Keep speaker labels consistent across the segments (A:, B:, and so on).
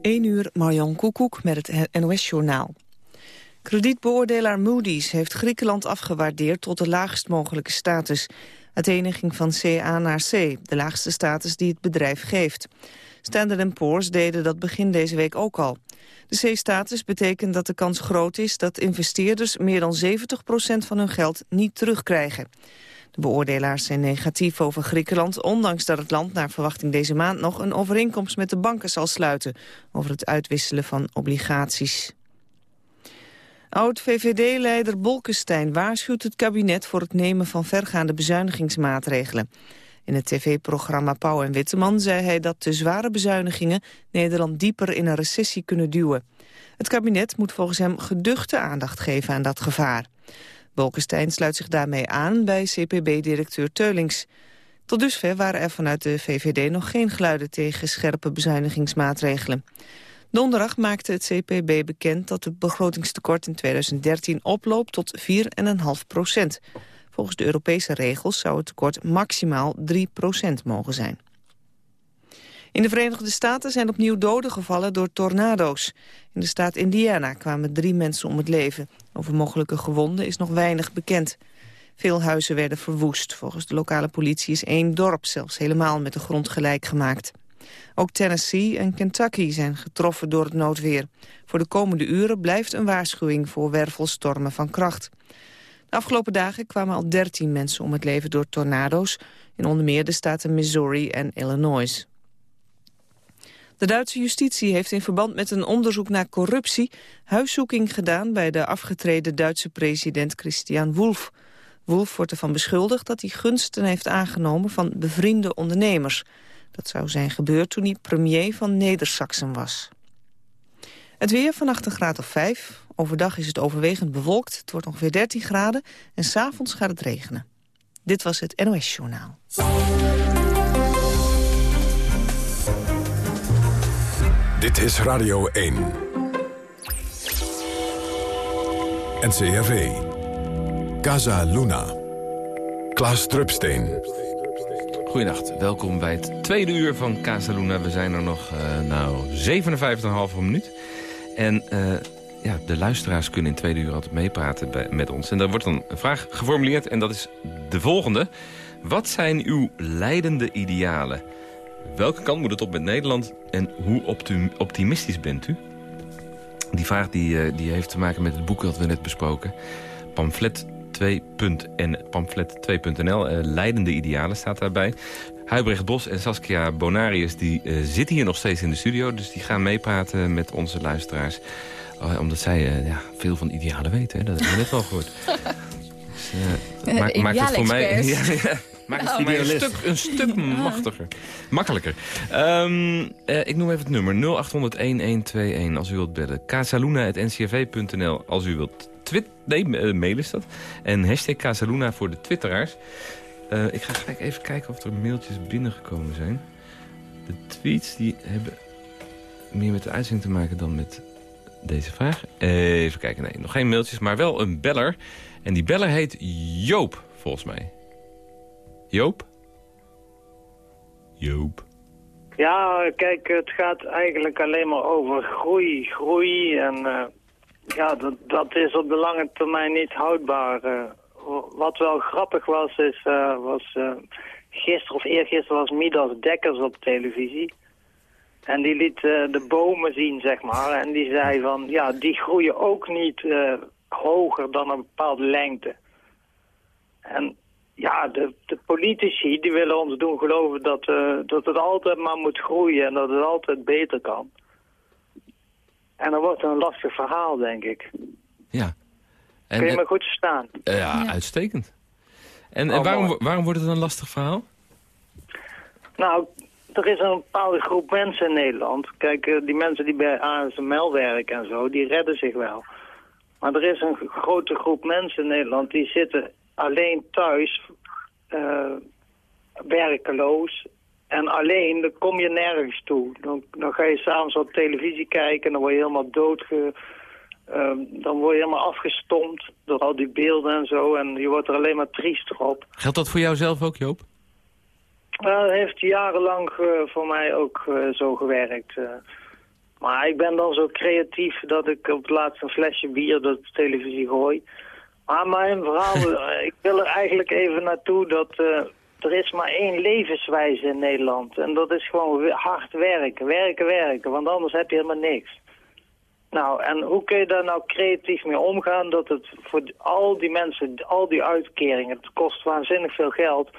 A: 1 uur, Marjan Koekoek met het NOS-journaal. Kredietbeoordelaar Moody's heeft Griekenland afgewaardeerd tot de laagst mogelijke status. Athene ging van CA naar C, de laagste status die het bedrijf geeft. Standard Poor's deden dat begin deze week ook al. De C-status betekent dat de kans groot is dat investeerders meer dan 70% van hun geld niet terugkrijgen. De beoordelaars zijn negatief over Griekenland... ondanks dat het land naar verwachting deze maand nog een overeenkomst met de banken zal sluiten... over het uitwisselen van obligaties. Oud-VVD-leider Bolkestein waarschuwt het kabinet voor het nemen van vergaande bezuinigingsmaatregelen. In het tv-programma Pauw en Witteman zei hij dat de zware bezuinigingen Nederland dieper in een recessie kunnen duwen. Het kabinet moet volgens hem geduchte aandacht geven aan dat gevaar. Bolkestein sluit zich daarmee aan bij CPB-directeur Teulings. Tot dusver waren er vanuit de VVD nog geen geluiden tegen scherpe bezuinigingsmaatregelen. Donderdag maakte het CPB bekend dat het begrotingstekort in 2013 oploopt tot 4,5 procent. Volgens de Europese regels zou het tekort maximaal 3 procent mogen zijn. In de Verenigde Staten zijn opnieuw doden gevallen door tornado's. In de staat Indiana kwamen drie mensen om het leven. Over mogelijke gewonden is nog weinig bekend. Veel huizen werden verwoest. Volgens de lokale politie is één dorp zelfs helemaal met de grond gelijk gemaakt. Ook Tennessee en Kentucky zijn getroffen door het noodweer. Voor de komende uren blijft een waarschuwing voor wervelstormen van kracht. De afgelopen dagen kwamen al 13 mensen om het leven door tornado's... in onder meer de staten Missouri en Illinois. De Duitse justitie heeft in verband met een onderzoek naar corruptie... huiszoeking gedaan bij de afgetreden Duitse president Christian Wolff. Wolff wordt ervan beschuldigd dat hij gunsten heeft aangenomen van bevriende ondernemers. Dat zou zijn gebeurd toen hij premier van Neder-Saxen was. Het weer vannacht een graad of 5. Overdag is het overwegend bewolkt. Het wordt ongeveer 13 graden. En s'avonds gaat het regenen. Dit was het NOS Journaal.
B: Dit is Radio 1. NCRV. Casa Luna. Klaas Drupsteen.
C: Goedenacht, welkom bij het tweede uur van Casa Luna. We zijn er nog, uh, nou, 57,5 minuut. En uh, ja, de luisteraars kunnen in tweede uur altijd meepraten bij, met ons. En daar wordt dan een vraag geformuleerd en dat is de volgende. Wat zijn uw leidende idealen? Welke kant moet het op met Nederland en hoe optimistisch bent u? Die vraag die, eh, die heeft te maken met het boek dat we net besproken. Pamflet 2.nl, pamflet 2.nl uh, Leidende Idealen staat daarbij. Huibrecht Bos en Saskia Bonarius die, uh, zitten hier nog steeds in de studio. Dus die gaan meepraten met onze luisteraars. Uh, omdat zij uh, ja, veel van idealen weten. Hè? Dat hebben we net wel gehoord. dus, maakt, maakt het voor mij... ja, ja. Maakt het voor mij een stuk, een stuk machtiger. Makkelijker. Um, uh, ik noem even het nummer. 0800-1121 als u wilt bellen. casaluna.ncrv.nl als u wilt twit nee, uh, mail is dat. En hashtag Casaluna voor de twitteraars. Uh, ik ga gelijk even kijken of er mailtjes binnengekomen zijn. De tweets die hebben meer met de uitzending te maken dan met deze vraag. Even kijken, nee, nog geen mailtjes, maar wel een beller. En die beller heet Joop, volgens mij. Joop? Joop.
D: Ja, kijk, het gaat eigenlijk alleen maar over groei, groei. En uh, ja, dat, dat is op de lange termijn niet houdbaar. Uh, wat wel grappig was, is, uh, was gisteren of eergisteren was Midas Dekkers op televisie. En die liet de bomen zien, zeg maar. En die zei van, ja, die groeien ook niet hoger dan een bepaalde lengte. En ja, de, de, politici die willen ons doen geloven dat, uh, dat het altijd maar moet groeien en dat het altijd beter kan. En dan wordt het een lastig verhaal, denk ik.
C: Ja.
D: En, Kun je me goed verstaan?
C: Uh, ja, ja, uitstekend. En, en oh, waarom, waarom wordt het een lastig verhaal?
D: Nou, er is een bepaalde groep mensen in Nederland. Kijk, uh, die mensen die bij ASML werken en zo, die redden zich wel. Maar er is een grote groep mensen in Nederland die zitten alleen thuis, uh, werkeloos. En alleen, dan kom je nergens toe. Dan, dan ga je s'avonds op televisie kijken en dan word je helemaal doodge... Uh, dan word je helemaal afgestompt door al die beelden en zo. En je wordt er alleen maar triester op.
C: Geldt dat voor jou zelf ook, Joop?
D: Uh, het heeft jarenlang voor mij ook zo gewerkt. maar ik ben dan zo creatief dat ik op het laatst een flesje bier door de televisie gooi. Maar mijn verhaal, ik wil er eigenlijk even naartoe dat er is maar één levenswijze in Nederland. En dat is gewoon hard werken, werken, werken. Want anders heb je helemaal niks. Nou, en hoe kun je daar nou creatief mee omgaan dat het voor al die mensen, al die uitkeringen, het kost waanzinnig veel geld.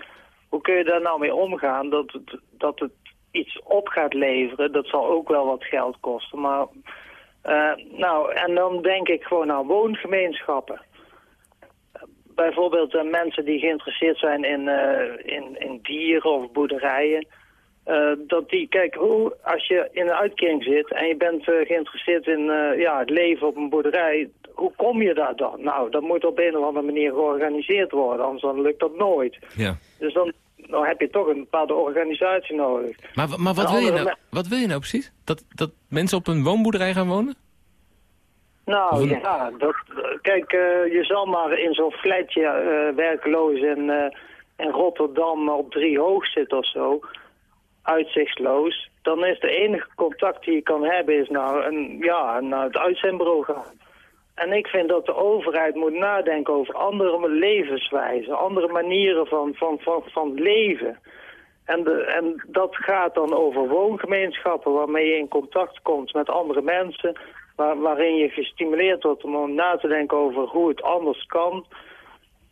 D: Hoe kun je daar nou mee omgaan dat het, dat het iets op gaat leveren? Dat zal ook wel wat geld kosten, maar... Uh, nou, en dan denk ik gewoon aan woongemeenschappen bijvoorbeeld uh, mensen die geïnteresseerd zijn in, uh, in, in dieren of boerderijen. Uh, dat die, kijk, hoe, als je in een uitkering zit en je bent geïnteresseerd in ja, het leven op een boerderij, hoe kom je daar dan? Nou, dat moet op een of andere manier georganiseerd worden, anders dan lukt dat nooit. Ja. Dus dan, dan heb je toch een bepaalde organisatie nodig.
C: Maar, maar wat, wil je nou, wat wil je nou precies? Dat, dat mensen op een woonboerderij gaan wonen?
D: Nou ja, dat, kijk, uh, je zal maar in zo'n flatje uh, werkloos in, uh, in Rotterdam op drie hoog zitten of zo, uitzichtloos. Dan is de enige contact die je kan hebben is naar, een, ja, naar het uitzendbureau gaan. En ik vind dat de overheid moet nadenken over andere levenswijzen, andere manieren van, van, van, van leven. En, de, en dat gaat dan over woongemeenschappen waarmee je in contact komt met andere mensen waar, waarin je gestimuleerd wordt om na te denken over hoe het anders kan.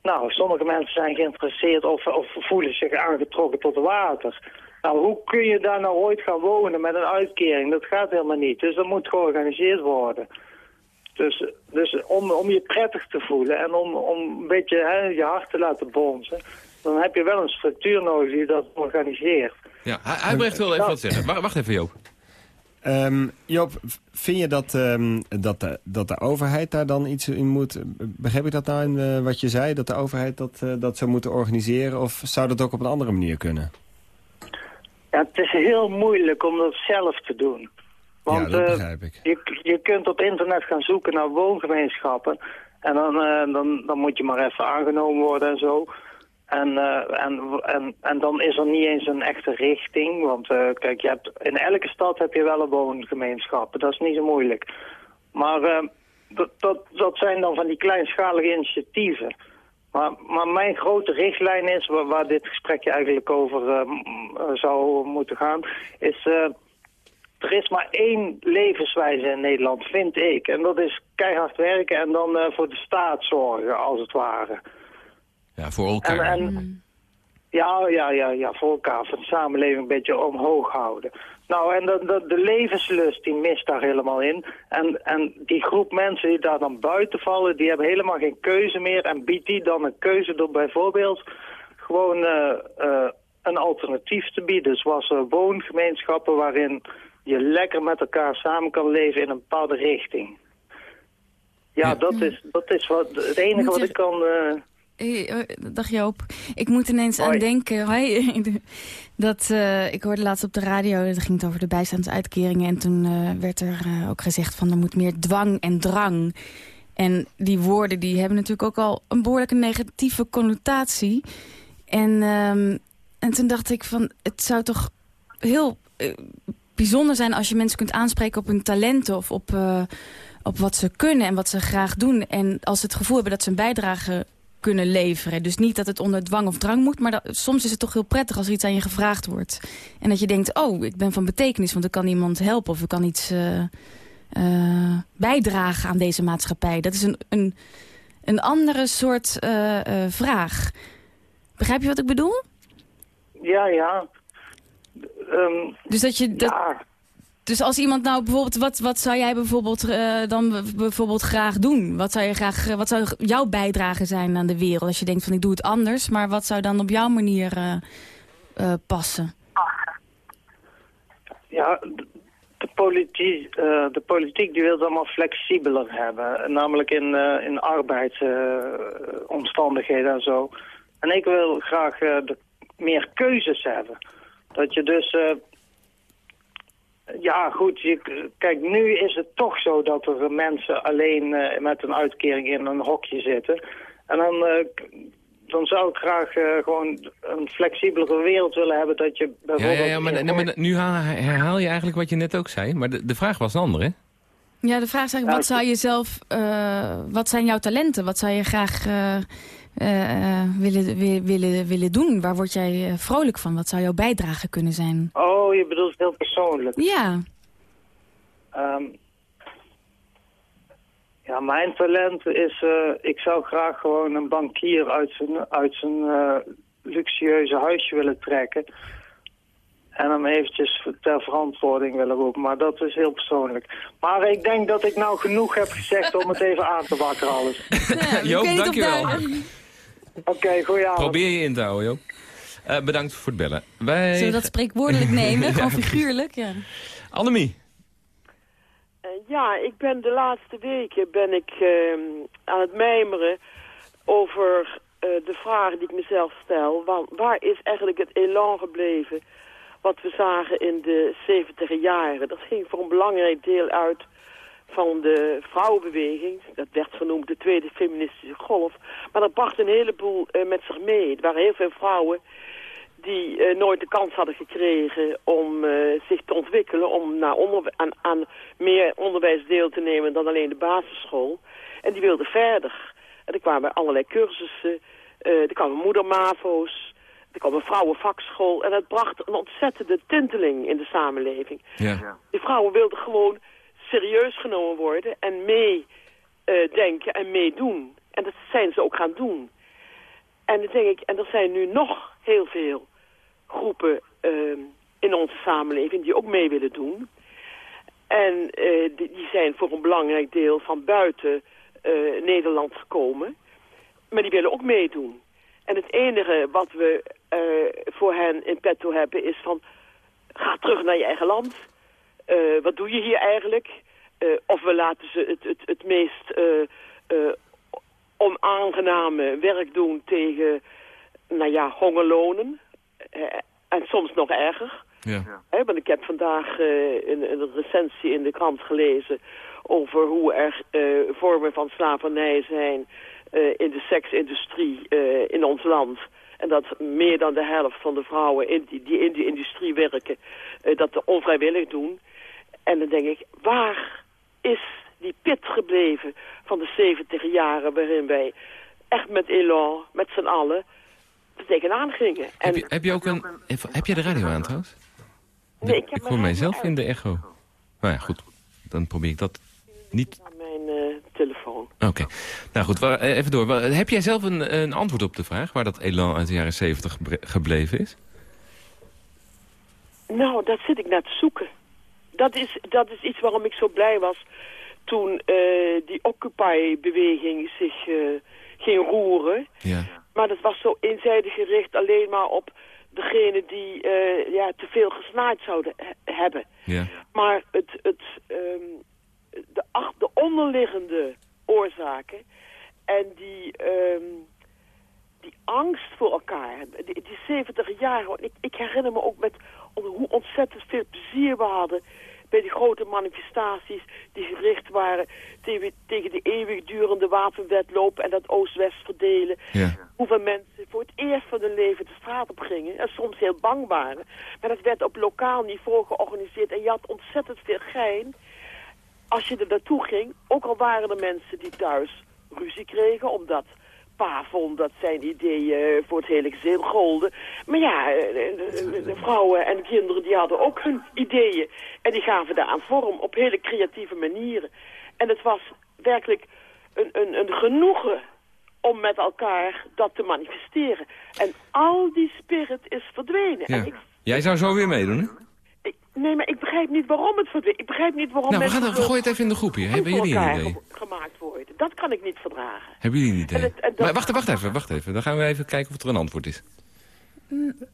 D: Nou, sommige mensen zijn geïnteresseerd of, of voelen zich aangetrokken tot water. Nou, hoe kun je daar nou ooit gaan wonen met een uitkering? Dat gaat helemaal niet. Dus dat moet georganiseerd worden. Dus, dus om, om je prettig te voelen en om, om een beetje hè, je hart te laten bonzen... dan heb je wel een structuur nodig die dat organiseert.
C: Ja, hij, brengt wel even wat zeggen. Wacht even, Joop.
E: Um, Joop, vind je dat, um, dat, de, dat de overheid daar dan iets in moet... Begrijp ik dat nou in uh, wat je zei? Dat de overheid dat, uh, dat zou moeten organiseren? Of zou dat ook op een andere manier kunnen?
D: Ja, het is heel moeilijk om dat zelf te doen. Want,
E: ja, dat eh, begrijp ik.
D: Je, je kunt op internet gaan zoeken naar woongemeenschappen. En dan, dan, dan moet je maar even aangenomen worden en zo. En, uh, en, en, en dan is er niet eens een echte richting. Want uh, kijk, je hebt, in elke stad heb je wel een woongemeenschap. Dat is niet zo moeilijk. Maar uh, dat, dat, zijn dan van die kleinschalige initiatieven. Maar, maar mijn grote richtlijn is, waar, waar dit gesprekje eigenlijk over zou moeten gaan, is... er is maar één levenswijze in Nederland, vind ik. En dat is keihard werken en dan voor de staat zorgen, als het ware.
C: Ja, voor elkaar. En, en,
D: ja, ja, ja, ja, voor elkaar. Voor de samenleving een beetje omhoog houden. Nou, en de, de, de, levenslust die mist daar helemaal in. En, en die groep mensen die daar dan buiten vallen, die hebben helemaal geen keuze meer. En biedt die dan een keuze door bijvoorbeeld gewoon uh, uh, een alternatief te bieden. Zoals uh, woongemeenschappen waarin je lekker met elkaar samen kan leven in een bepaalde richting. Ja, ja. Dat, is, dat is wat, het enige wat ik kan...
F: Hey, eh, dag Joop. Ik moet ineens aan denken... Hoi, dat, uh, ik hoorde laatst op de radio, dat ging het over de bijstandsuitkeringen... en toen uh, werd er uh, ook gezegd van er moet meer dwang en drang. En die woorden die hebben natuurlijk ook al een behoorlijke negatieve connotatie. En, um, en toen dacht ik van, het zou toch heel bijzonder zijn... als je mensen kunt aanspreken op hun talenten of op, op wat ze kunnen en wat ze graag doen. En als ze het gevoel hebben dat ze een bijdrage kunnen leveren. Dus niet dat het onder dwang of drang moet, maar dat, soms is het toch heel prettig als er iets aan je gevraagd wordt. En dat je denkt, oh, ik ben van betekenis, want ik kan iemand helpen of ik kan iets uh, uh, bijdragen aan deze maatschappij. Dat is een, een, een andere soort uh, vraag. Begrijp je wat ik bedoel?
D: Ja, ja. Um,
F: dus dat je... Dat, ja. Dus als iemand nou bijvoorbeeld, wat, wat zou jij bijvoorbeeld uh, dan bijvoorbeeld graag doen? Wat zou, je graag, wat zou jouw bijdrage zijn aan de wereld? Als je denkt van ik doe het anders, maar wat zou dan op jouw manier uh, uh, passen?
D: Ja, de politiek, de politiek die wil het allemaal flexibeler hebben. Namelijk in, in arbeidsomstandigheden en zo. En ik wil graag meer keuzes hebben. Dat je dus ja, goed. Je, kijk, nu is het toch zo dat er mensen alleen uh, met een uitkering in een hokje zitten. En dan, uh, dan zou ik graag gewoon een flexibelere wereld willen hebben. Dat je bijvoorbeeld...
C: Ja, ja, ja maar, nu herhaal je eigenlijk wat je net ook zei. Maar de, de vraag was een andere, hè?
F: Ja, de vraag is eigenlijk, wat zou je zelf, wat zijn jouw talenten? Wat zou je graag willen, willen, willen doen? Waar word jij vrolijk van? Wat zou jouw bijdrage kunnen zijn?
D: Oh, je bedoelt heel persoonlijk?
F: Ja.
D: Um, ja, mijn talent is, uh, ik zou graag gewoon een bankier uit zijn, uit zijn uh, luxueuze huisje willen trekken. En hem eventjes ter verantwoording willen roepen. Maar dat is heel persoonlijk. Maar ik denk dat ik nou genoeg heb gezegd om het even aan te wakkeren alles.
C: Ja, Joop, dankjewel.
D: Oké, okay, goeie
C: Probeer je in te houden, Joop. Uh, bedankt voor het bellen. Wij...
F: Zullen we dat spreekwoordelijk nemen? Gewoon figuurlijk? Ja.
C: Annemie.
G: Eh, ja, ik ben de laatste weken ben ik uh, aan het mijmeren over uh, de vraag die ik mezelf stel. Waar, waar, is eigenlijk het elan gebleven wat we zagen in de 70 jaren? Dat ging voor een belangrijk deel uit van de vrouwenbeweging. Dat werd genoemd de tweede feministische golf. Maar dat bracht een heleboel uh, met zich mee. Er waren heel veel vrouwen die uh, nooit de kans hadden gekregen om uh, zich te ontwikkelen, om naar aan, aan, meer onderwijs deel te nemen dan alleen de basisschool. En die wilden verder. En er kwamen allerlei cursussen, uh, er kwamen moedermavo's, er kwam een vrouwenvakschool. En dat bracht een ontzettende tinteling in de samenleving.
C: Ja.
G: Die vrouwen wilden gewoon serieus genomen worden en meedenken en meedoen. En dat zijn ze ook gaan doen. En dan denk ik, en er zijn nu nog heel veel groepen uh, in onze samenleving die ook mee willen doen. En uh, die, zijn voor een belangrijk deel van buiten uh, Nederland gekomen. Maar die willen ook meedoen. En het enige wat we uh, voor hen in petto hebben is van... ga terug naar je eigen land. wat doe je hier eigenlijk? of we laten ze het, het, het meest onaangename werk doen tegen nou ja, hongerlonen. Eh, en soms nog erger.
C: Ja.
G: want ik heb vandaag uh, een, een, recensie in de krant gelezen over hoe er uh, vormen van slavernij zijn uh, in de seksindustrie in ons land. En dat meer dan de helft van de vrouwen in die, die in die industrie werken, dat onvrijwillig doen. En dan denk ik, waar is die pit gebleven van de 70 jaren waarin wij echt met elan, met z'n allen, er tegenaan gingen.
C: Heb je, heb je ook een... Heb je de radio aan trouwens?
G: Nee, ik,
C: hoor mijzelf in de echo. Nou ja, goed. Dan probeer ik dat niet...
G: Aan mijn uh, telefoon.
C: Oké. Nou goed, eh, even door. Heb jij zelf een, een antwoord op de vraag... waar dat elan uit de jaren 70 gebleven is?
G: Nou, dat zit ik naar te zoeken. Dat is, dat is iets waarom ik zo blij was toen uh, die Occupy-beweging zich uh, ging roeren.
C: Ja.
G: Maar dat was zo eenzijdig gericht alleen maar op degene die uh, ja, te veel gesnaaid zouden hebben.
C: Ja.
G: Maar het, het, um, de, ach, de onderliggende oorzaken en die, um, die angst voor elkaar, die, die 70 jaar, ik, ik herinner me ook met hoe ontzettend veel plezier we hadden bij die grote manifestaties die gericht waren tegen, tegen de eeuwigdurende wapenwetloop en dat Oost-West verdelen.
C: Ja.
G: Hoeveel mensen voor het eerst van hun leven de straat op gingen en soms heel bang waren. Maar dat werd op lokaal niveau georganiseerd en je had ontzettend veel gein als je er naartoe ging. Ook al waren er mensen die thuis ruzie kregen omdat pa vond dat zijn ideeën voor het hele gezin golden. Maar ja, de, vrouwen en kinderen die hadden ook hun ideeën. En die gaven daar aan vorm op hele creatieve manieren. En het was werkelijk een, een, een genoegen om met elkaar dat te manifesteren. En al die spirit is verdwenen.
C: Ja.
G: En ik...
C: Jij zou zo weer meedoen, hè?
G: Nee, maar ik begrijp niet waarom het verdwijnt. Ik begrijp niet waarom
C: nou, we,
G: gaan
C: we gooien het even in de groep hier. Hebben jullie een idee?
G: gemaakt worden. Dat kan ik niet verdragen.
C: Hebben jullie een idee? En het, en dat... Maar wacht, wacht even, wacht even. Dan gaan we even kijken of er een antwoord is.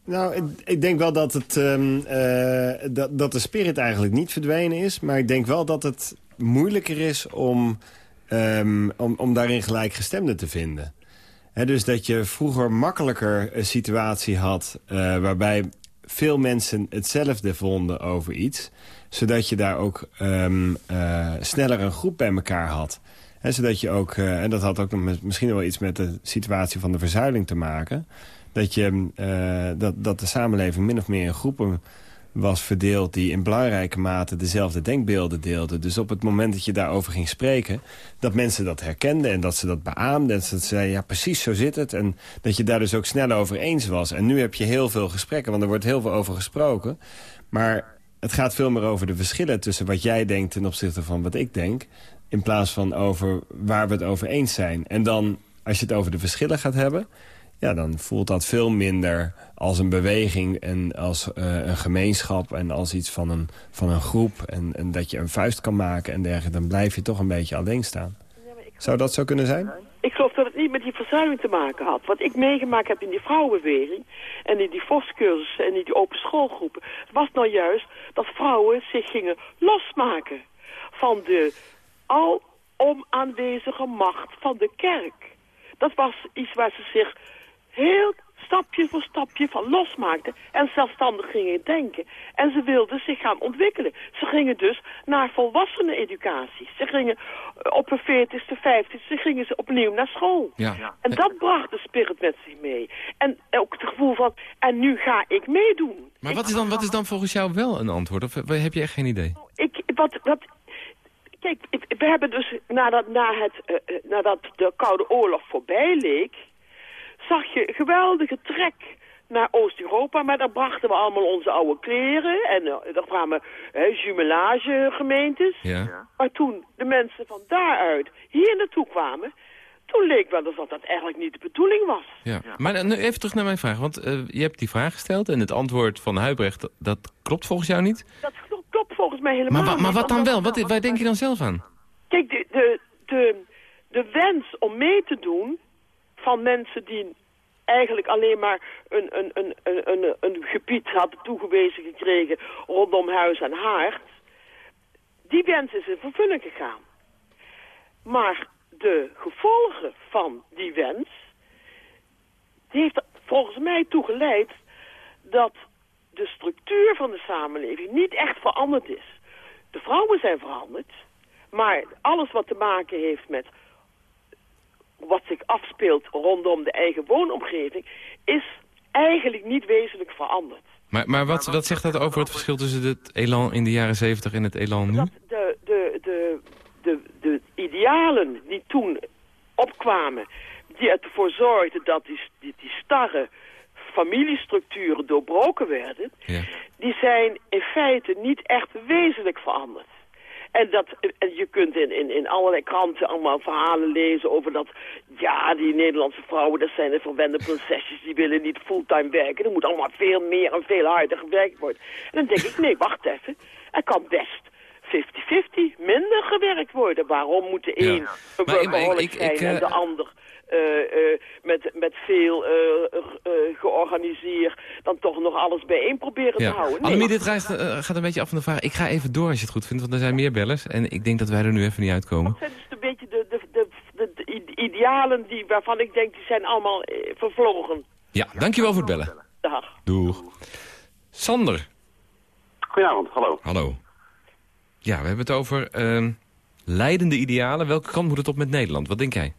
E: Nou, ik, ik denk wel dat, het, um, uh, dat, dat de spirit eigenlijk niet verdwenen is. Maar ik denk wel dat het moeilijker is om, um, om, om daarin gelijkgestemden te vinden. He, dus dat je vroeger makkelijker een situatie had... Uh, waarbij veel mensen hetzelfde vonden over iets. Zodat je daar ook um, uh, sneller een groep bij elkaar had. En zodat je ook, uh, en dat had ook misschien wel iets met de situatie van de verzuiling te maken... dat, je, uh, dat, dat de samenleving min of meer in groepen was verdeeld... die in belangrijke mate dezelfde denkbeelden deelden. Dus op het moment dat je daarover ging spreken... dat mensen dat herkenden en dat ze dat beaamden. En dat ze zeiden, ja, precies zo zit het. En dat je daar dus ook snel over eens was. En nu heb je heel veel gesprekken, want er wordt heel veel over gesproken. Maar het gaat veel meer over de verschillen tussen wat jij denkt... ten opzichte van wat ik denk... in plaats van over waar we het over eens zijn. En dan, als je het over de verschillen gaat hebben... ja, dan voelt dat veel minder als een beweging en als uh, een gemeenschap... en als iets van een, van een groep en, en dat je een vuist kan maken en dergelijke... dan blijf je toch een beetje alleen staan. Zou dat zo kunnen zijn?
G: Ik geloof dat het niet met die verzuiming te maken had. Wat ik meegemaakt heb in die vrouwenbeweging... en in die voscursussen en in die open schoolgroepen... was nou juist dat vrouwen zich gingen losmaken... van de alom aanwezige macht van de kerk. Dat was iets waar ze zich heel stapje voor stapje van losmaakten en zelfstandig gingen denken. En ze wilden zich gaan ontwikkelen. Ze gingen dus naar volwassenen educatie. Ze gingen eh, op hun 40ste, 50ste, gingen ze opnieuw naar school. Ja. En dat bracht de spirit met zich mee. En ook het gevoel van, en nu ga ik meedoen.
C: Maar wat is, dan, wat is dan volgens jou wel een antwoord? Of heb je echt geen idee?
G: Ik, wat, wat, kijk, we hebben dus nadat, na het, uh, nadat de Koude Oorlog voorbij leek zag je geweldige trek naar Oost-Europa. Maar daar brachten we allemaal onze oude kleren. En uh, daar kwamen uh, jumelagegemeentes. Ja. Maar toen de mensen van daaruit hier naartoe kwamen... Toen leek wel alsof dat eigenlijk niet de bedoeling was.
C: Ja. Maar nu even terug naar mijn vraag. Want uh, je hebt die vraag gesteld en het antwoord van Huibrecht... Dat, dat klopt volgens jou niet?
G: Dat klopt volgens mij helemaal
C: maar,
G: niet.
C: Maar wat dan wel? Wat, waar denk je dan zelf aan?
G: Kijk, de, de, de, de wens om mee te doen van mensen die eigenlijk alleen maar een, een, een, een, een, gebied hadden toegewezen gekregen rondom huis en haard. Die wens is in vervulling gegaan. Maar de gevolgen van die wens, heeft volgens mij toegeleid dat de structuur van de samenleving niet echt veranderd is. De vrouwen zijn veranderd, maar alles wat te maken heeft met wat zich afspeelt rondom de eigen woonomgeving... is eigenlijk niet wezenlijk veranderd.
C: Maar, maar wat, wat zegt dat over het verschil tussen het elan in de jaren 70 en het elan nu?
G: Dat de, de, de, de, de idealen die toen opkwamen... die ervoor zorgden dat die, die, die starre familiestructuren doorbroken werden... Ja. die zijn in feite niet echt wezenlijk veranderd. En, dat, en je kunt in, in, in allerlei kranten allemaal verhalen lezen over dat... ja, die Nederlandse vrouwen, dat zijn de verwende prinsesjes... die willen niet fulltime werken. Er moet allemaal veel meer en veel harder gewerkt worden. En dan denk ik, nee, wacht even. Er kan best 50-50 minder gewerkt worden. Waarom moet de een ja. zijn en de ander met, met veel uh, georganiseerd dan toch nog alles bijeen proberen te houden.
C: Nee, Annemie, dit gaat, gaat een beetje af van de vraag. Ik ga even door als je het goed vindt, want er zijn meer bellers. En ik denk dat wij er nu even niet uitkomen.
G: Dat zijn dus een beetje de, de, de, de, de idealen die, waarvan ik denk, die zijn allemaal vervlogen.
C: Ja, dankjewel voor het bellen.
G: Dag.
C: Doeg. Sander.
H: Goedenavond, hallo.
C: Hallo. Ja, we hebben het over uh, leidende idealen. Welke kant moet het op met Nederland? Wat denk jij?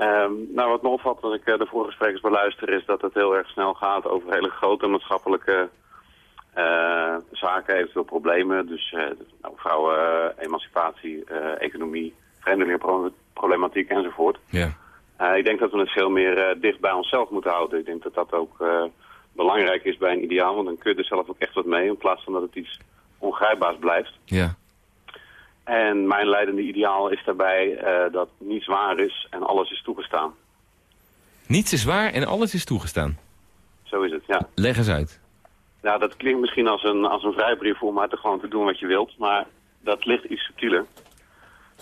H: Um, nou, wat me opvalt als ik uh, de vorige sprekers beluister is dat het heel erg snel gaat over hele grote maatschappelijke uh, zaken, eventueel problemen. Dus uh, nou, vrouwen, emancipatie, economie, vreemdelingenproblematiek enzovoort. Ik denk dat we het veel meer dicht bij onszelf moeten houden. Ik denk dat dat ook belangrijk is bij een ideaal, want dan kun je er zelf ook echt wat mee in plaats van dat het iets ongrijpbaars blijft.
C: Ja.
H: En mijn leidende ideaal is daarbij uh, dat niets waar is en alles is toegestaan.
C: Niets is waar en alles is toegestaan?
H: Zo is het, ja.
C: Leg eens uit.
H: Ja, dat klinkt misschien als een, als een vrijbrief om maar te gewoon te doen wat je wilt. Maar dat ligt iets subtieler.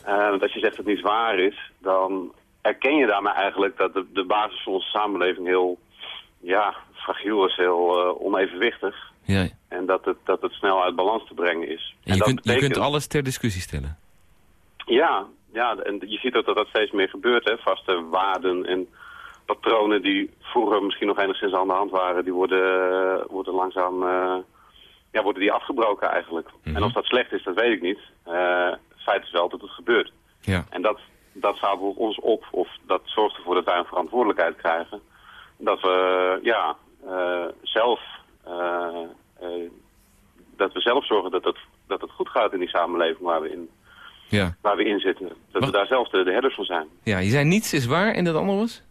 H: Uh, want als je zegt dat niets waar is, dan erken je daarmee eigenlijk dat de, de basis van onze samenleving heel ja, fragiel is, heel uh, onevenwichtig. Ja. En dat het, dat het snel uit balans te brengen is.
C: En, je, kunt, je kunt alles ter discussie stellen?
H: Ja, ja, en je ziet ook dat dat steeds meer gebeurt. Hè? Vaste waarden en patronen die vroeger misschien nog enigszins aan de hand waren... die worden, worden langzaam uh, ja, worden die afgebroken eigenlijk. En mhm. of dat slecht is, dat weet ik niet. Uh, feit is wel dat het gebeurt.
C: Ja.
H: En dat, dat voor ons op, of dat zorgt ervoor dat wij een verantwoordelijkheid krijgen. Dat we ja, uh, zelf, dat we zelf zorgen dat het, dat het goed gaat in die samenleving waar we in,
C: ja.
H: waar we in zitten. Dat we daar zelf de, de herders van zijn.
C: Ja, je zei niets is waar en dat andere was?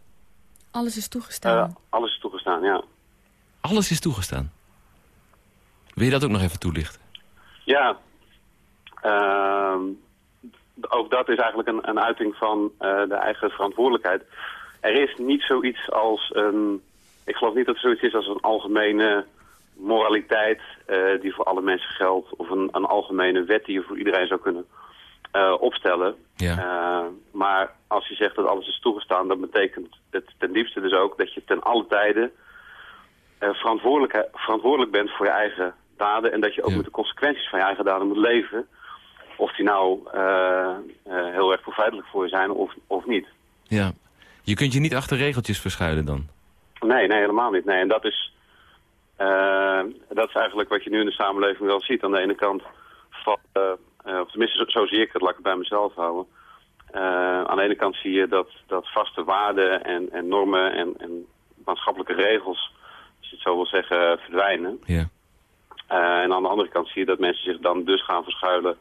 F: Alles is toegestaan.
H: alles is toegestaan, ja.
C: Alles is toegestaan? Wil je dat ook nog even toelichten?
H: Ja, uh, ook dat is eigenlijk een, een uiting van uh, de eigen verantwoordelijkheid. Er is niet zoiets als een... Ik geloof niet dat er zoiets is als een algemene moraliteit uh, die voor alle mensen geldt. Of een, een algemene wet die je voor iedereen zou kunnen uh, opstellen.
C: Ja.
H: maar als je zegt dat alles is toegestaan, dan betekent het ten diepste dus ook dat je ten alle tijden verantwoordelijk, verantwoordelijk bent voor je eigen daden. En dat je ook
C: Ja.
H: met de consequenties van je eigen daden moet leven. Of die nou heel erg profijtelijk voor je zijn of, of niet.
C: Ja. Je kunt je niet achter regeltjes verschuilen dan?
H: Nee, nee, helemaal niet. Nee, en dat is, dat is eigenlijk wat je nu in de samenleving wel ziet. Aan de ene kant, van, of tenminste zo, zo, zie ik het, laat ik het bij mezelf houden. aan de ene kant zie je dat, dat vaste waarden en, en normen en, en maatschappelijke regels, als je het zo wil zeggen, verdwijnen.
C: Ja.
H: Uh, en aan de andere kant zie je dat mensen zich dan dus gaan verschuilen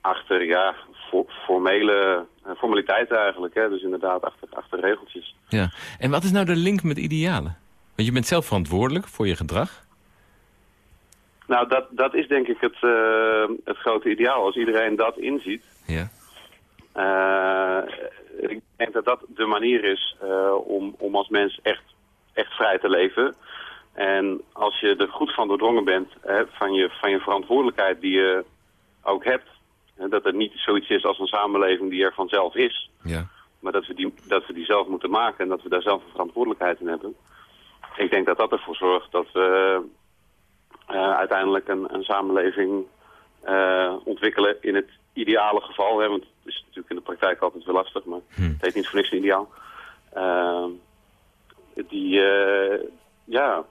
H: achter ja, for, formele uh, formaliteiten eigenlijk. Hè? Dus inderdaad achter, achter regeltjes.
C: Ja. En wat is nou de link met idealen? Want je bent zelf verantwoordelijk voor je gedrag.
H: Nou, dat, dat is denk ik het, uh, het grote ideaal. Als iedereen dat inziet.
C: Ja.
H: ik denk dat dat de manier is om, om als mens echt, echt vrij te leven. En als je er goed van doordrongen bent, hè, van, je, van je verantwoordelijkheid die je ook hebt, hè, dat er niet zoiets is als een samenleving die er vanzelf is,
C: ja.
H: maar dat we, die, dat we die zelf moeten maken en dat we daar zelf een verantwoordelijkheid in hebben. Ik denk dat dat ervoor zorgt dat we uh, uiteindelijk een, een samenleving uh, ontwikkelen in het ideale geval. Hè, want het is natuurlijk in de praktijk altijd wel lastig, maar
C: hm.
H: het heet niet voor niks een ideaal. Uh, die, ja,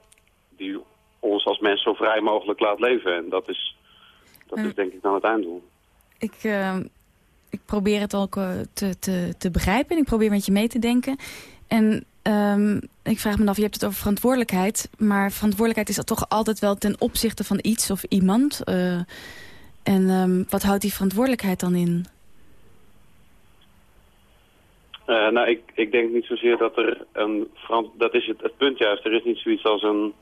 H: die ons als mens zo vrij mogelijk laat leven. En dat is, dat is denk ik dan het einddoel.
F: Ik, uh, ik probeer het ook uh, te, te, te begrijpen en ik probeer met je mee te denken. En um, ik vraag me af, je hebt het over verantwoordelijkheid... maar verantwoordelijkheid is toch altijd wel ten opzichte van iets of iemand. Uh, en um, wat houdt die verantwoordelijkheid dan in?
H: Uh, nou, ik, ik denk niet zozeer dat er een... Dat is het, het punt juist. Er is niet zoiets als een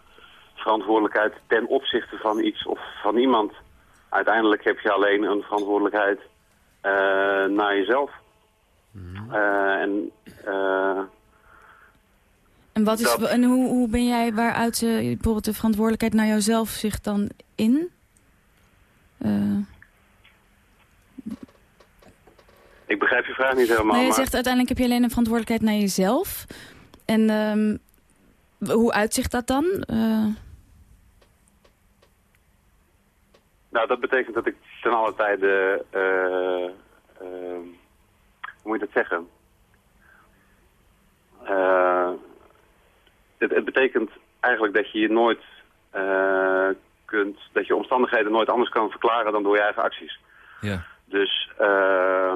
H: verantwoordelijkheid ten opzichte van iets of van iemand. Uiteindelijk heb je alleen een verantwoordelijkheid uh, naar jezelf. Mm. Uh, en, uh,
F: en, wat is, dat... en hoe, hoe ben jij, waaruit uh, bijvoorbeeld de verantwoordelijkheid naar jouzelf zich dan in?
H: Ik begrijp je vraag niet helemaal.
F: Nee, je
H: maar...
F: zegt uiteindelijk heb je alleen een verantwoordelijkheid naar jezelf. En um, hoe uitzicht dat dan? Uh...
H: Nou, dat betekent dat ik ten alle tijde... Uh, uh, hoe moet je dat zeggen? Het, het, betekent eigenlijk dat je je nooit kunt... dat je omstandigheden nooit anders kan verklaren dan door je eigen acties.
C: Ja.
H: Dus uh,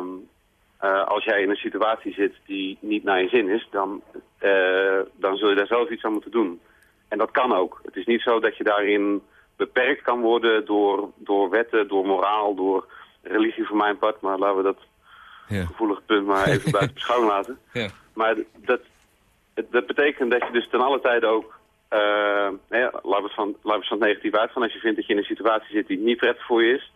H: uh, als jij in een situatie zit die niet naar je zin is, dan, uh, dan zul je daar zelf iets aan moeten doen. En dat kan ook. Het is niet zo dat je daarin beperkt kan worden door, door wetten, door moraal, door religie voor mijn part. Maar laten we dat
C: ja.
H: gevoelige punt maar even buiten beschouwing laten.
C: Ja.
H: Maar dat, dat betekent dat je dus ten alle tijde ook... Uh, laten we het van, laten van negatief uitgaan. Als je vindt dat je in een situatie zit die niet prettig voor je is...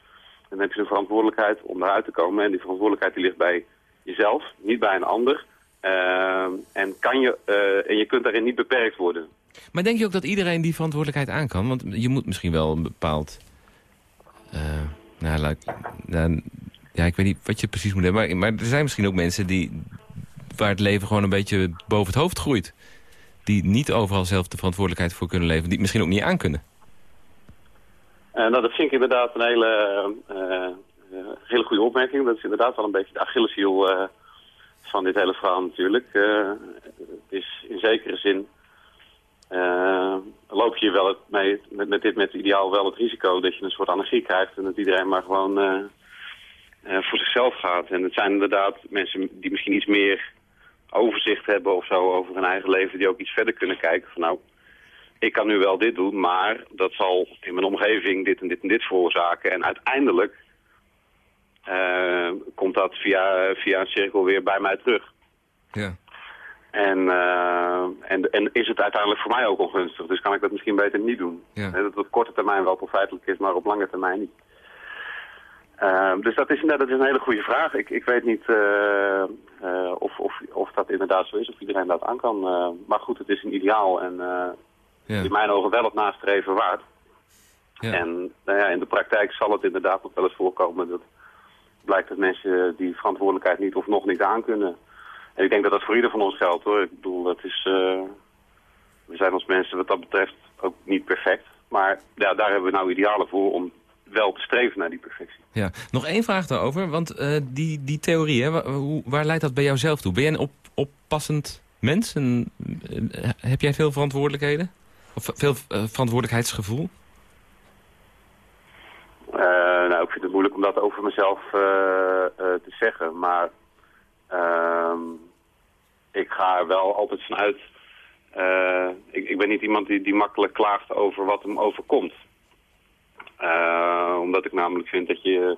H: dan heb je een verantwoordelijkheid om daaruit te komen. En die verantwoordelijkheid die ligt bij jezelf, niet bij een ander. Uh, en, kan je, uh, en je kunt daarin niet beperkt worden.
C: Maar denk je ook dat iedereen die verantwoordelijkheid aan kan? Want je moet misschien wel een bepaald... Nou, nou, ja, ik weet niet wat je precies moet hebben. Maar, maar er zijn misschien ook mensen die, waar het leven gewoon een beetje boven het hoofd groeit. Die niet overal zelf de verantwoordelijkheid voor kunnen leven. Die het misschien ook niet aan kunnen.
H: Uh, nou, dat vind ik inderdaad een hele, uh, hele goede opmerking. Dat is inderdaad wel een beetje de Achilleshiel van dit hele verhaal natuurlijk. het is in zekere zin... loop je wel het met, met dit met ideaal wel het risico dat je een soort anarchie krijgt... en dat iedereen maar gewoon voor zichzelf gaat. En het zijn inderdaad mensen die misschien iets meer overzicht hebben of zo over hun eigen leven, die ook iets verder kunnen kijken van nou, ik kan nu wel dit doen, maar dat zal in mijn omgeving dit en dit en dit veroorzaken. En uiteindelijk uh, komt dat via, via een cirkel weer bij mij terug.
C: Ja.
H: En, uh, en, en is het uiteindelijk voor mij ook ongunstig, dus kan ik dat misschien beter niet doen.
C: Ja.
H: Dat het op korte termijn wel feitelijk is, maar op lange termijn niet. Uh, dus dat is, dat is een hele goede vraag. Ik, ik weet niet uh, uh, of, of, of dat inderdaad zo is, of iedereen dat aan kan. maar goed, het is een ideaal en
C: ja.
H: in mijn ogen wel het nastreven waard.
C: Ja.
H: En nou ja, in de praktijk zal het inderdaad nog wel eens voorkomen dat blijkt dat mensen die verantwoordelijkheid niet of nog niet aankunnen. En ik denk dat dat voor ieder van ons geldt hoor. Ik bedoel, dat is, we zijn als mensen wat dat betreft ook niet perfect. Maar ja, daar hebben we nou idealen voor om wel te streven naar die perfectie.
C: Ja, nog één vraag daarover, want uh, die, die theorie, hè, waar, hoe, waar leidt dat bij jou zelf toe? Ben jij een op, oppassend mens? En, uh, heb jij veel verantwoordelijkheden? Of veel verantwoordelijkheidsgevoel?
H: Uh, nou, ik vind het moeilijk om dat over mezelf te zeggen. Maar ehm, ik ga er wel altijd vanuit... Ik, ik, ben niet iemand die, die makkelijk klaagt over wat hem overkomt. Omdat ik namelijk vind dat je...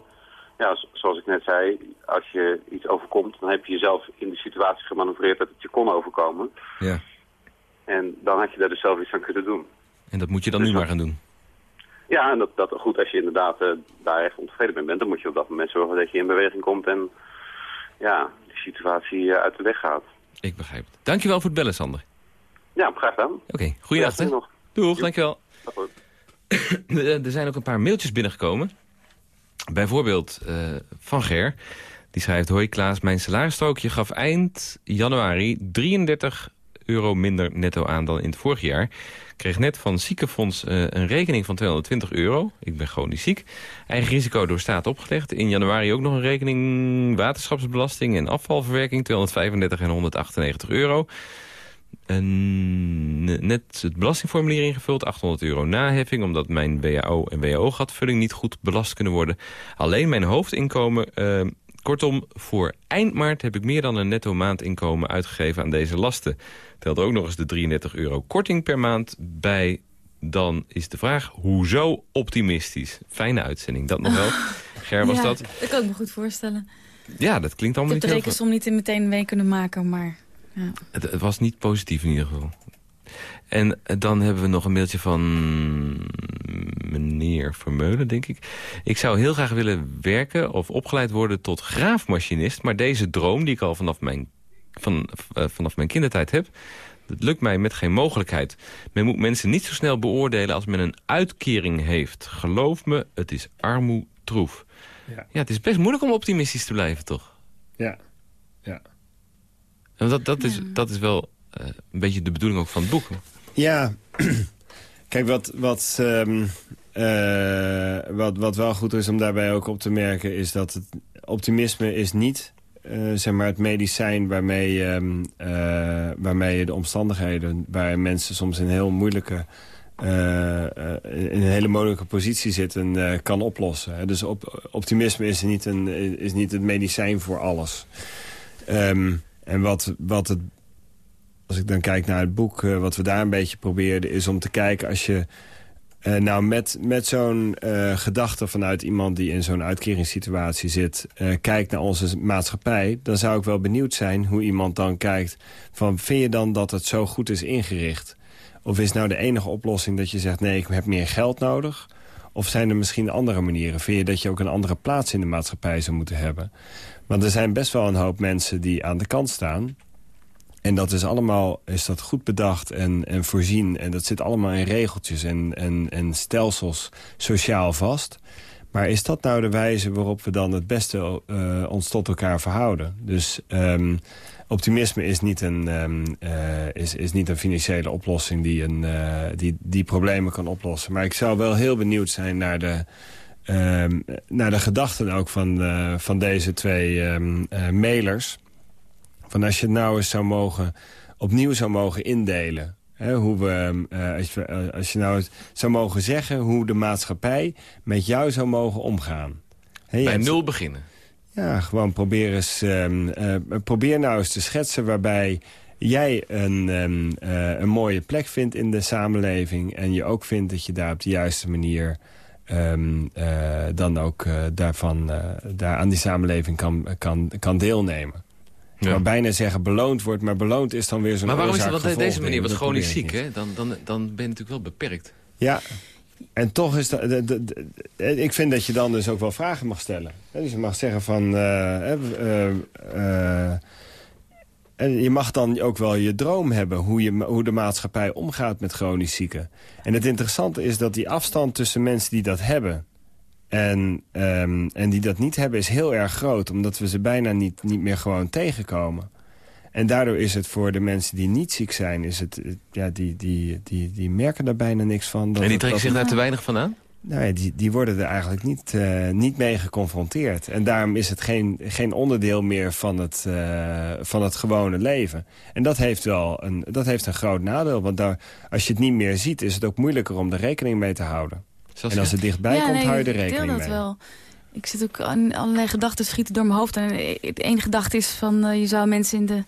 H: Ja, zoals ik net zei, als je iets overkomt... dan heb je jezelf in de situatie gemanoeuvreerd dat het je kon overkomen.
C: Ja.
H: En dan had je daar dus zelf iets aan kunnen doen.
C: En dat moet je dan
H: dus
C: nu maar gaan doen?
H: Ja, en dat, dat goed, als je inderdaad uh, daar echt ontevreden mee bent, dan moet je op dat moment zorgen dat je in beweging komt en ja, die situatie uh, uit de weg gaat.
C: Ik begrijp het. Dankjewel voor het bellen, Sander.
H: Ja, graag gedaan.
C: Oké, okay, goeiedag. Doeg, dankjewel. Er zijn ook een paar mailtjes binnengekomen. Bijvoorbeeld uh, van Ger. Die schrijft, hoi Klaas, mijn salarisstrookje gaf eind januari 33 euro minder netto aan dan in het vorig jaar kreeg net van ziekenfonds uh, een rekening van 220 euro. Ik ben gewoon niet ziek. Eigen risico door staat opgelegd. In januari ook nog een rekening waterschapsbelasting en afvalverwerking. 235 en 198 euro. En net het belastingformulier ingevuld, 800 euro naheffing... omdat mijn WAO en WAO-gatvulling niet goed belast kunnen worden. Alleen mijn hoofdinkomen... Uh, Kortom, voor eind maart heb ik meer dan een netto maandinkomen uitgegeven aan deze lasten. Telt er ook nog eens de 33 euro korting per maand bij. Dan is de vraag, hoezo optimistisch? Fijne uitzending, dat nog wel. Ger, was
F: ja,
C: dat?
F: Dat kan ik me goed voorstellen.
C: Ja, dat klinkt allemaal
F: ik heb
C: niet
F: de rekensom niet in meteen een week kunnen maken, maar... Ja.
C: Het, het, was niet positief in ieder geval. En dan hebben we nog een mailtje van meneer Vermeulen, denk ik. Ik zou heel graag willen werken of opgeleid worden tot graafmachinist... maar deze droom, die ik al vanaf mijn, van, uh, vanaf mijn kindertijd heb... dat lukt mij met geen mogelijkheid. Men moet mensen niet zo snel beoordelen als men een uitkering heeft. Geloof me, het is armoedroef.
E: Ja.
C: ja, het is best moeilijk om optimistisch te blijven, toch?
E: Ja, ja.
C: En dat, dat, is, dat is wel uh, een beetje de bedoeling ook van het boek.
E: Ja, kijk, wat, wat, um, uh, wat, wat wel goed is om daarbij ook op te merken... is dat het optimisme is niet uh, zeg maar het medicijn waarmee, um, waarmee je de omstandigheden... waar mensen soms in heel moeilijke... in een hele moeilijke positie zitten, kan oplossen. Dus op, optimisme is niet, een, is niet het medicijn voor alles. Um, en wat, wat het als ik dan kijk naar het boek, uh, wat we daar een beetje probeerden... is om te kijken als je uh, nou met, met zo'n uh, gedachte vanuit iemand die in zo'n uitkeringssituatie zit... kijkt naar onze maatschappij, dan zou ik wel benieuwd zijn hoe iemand dan kijkt... van vind je dan dat het zo goed is ingericht? Of is nou de enige oplossing dat je zegt... nee, ik heb meer geld nodig? Of zijn er misschien andere manieren? Vind je dat je ook een andere plaats in de maatschappij zou moeten hebben? Want er zijn best wel een hoop mensen die aan de kant staan... En dat is allemaal is dat goed bedacht en, en voorzien. En dat zit allemaal in regeltjes en, en, en stelsels sociaal vast. Maar is dat nou de wijze waarop we dan het beste uh, ons tot elkaar verhouden? Dus um, optimisme is niet, een, um, uh, is, is niet een financiële oplossing die, een, uh, die, die problemen kan oplossen. Maar ik zou wel heel benieuwd zijn naar de, um, naar de gedachten ook van, van deze twee mailers... Van als je het nou eens zou mogen, opnieuw zou mogen indelen. Hè, hoe we, als, je, als je nou eens zou mogen zeggen hoe de maatschappij met jou zou mogen omgaan.
C: Bij nul beginnen.
E: Ja, gewoon probeer eens... Um, probeer nou eens te schetsen waarbij jij een, um, een mooie plek vindt in de samenleving... en je ook vindt dat je daar op de juiste manier... Um, uh, dan ook daarvan, daar aan die samenleving kan, kan, kan deelnemen. Ja. Maar bijna zeggen beloond wordt, maar beloond is dan weer zo'n
C: Maar waarom is dat? Want deze manier was chronisch ziek, hè? Dan, dan, dan ben je natuurlijk wel beperkt.
E: Ja, en toch is dat... Ik vind dat je dan dus ook wel vragen mag stellen. Dus je mag zeggen van... Uh, uh, en je mag dan ook wel je droom hebben... Hoe, je, hoe de maatschappij omgaat met chronisch zieken. En het interessante is dat die afstand tussen mensen die dat hebben... en, um, en die dat niet hebben is heel erg groot. Omdat we ze bijna niet, niet meer gewoon tegenkomen. En daardoor is het voor de mensen die niet ziek zijn... Is het, ja, die, die, die, die merken daar bijna niks van.
C: en die trekken zich daar te weinig van aan?
E: Nou ja, die, die worden er eigenlijk niet, uh, niet mee geconfronteerd. En daarom is het geen, geen onderdeel meer van het, uh, van het gewone leven. En dat heeft wel een, dat heeft een groot nadeel. Want daar, als je het niet meer ziet, is het ook moeilijker om er rekening mee te houden. Zoals en als het dichtbij
F: ja,
E: komt,
F: nee,
E: hou je er
F: ik
E: rekening
F: deel
E: mee.
F: dat wel. Ik zit ook aan allerlei gedachten schieten door mijn hoofd. En de ene gedachte is van uh, je zou mensen in de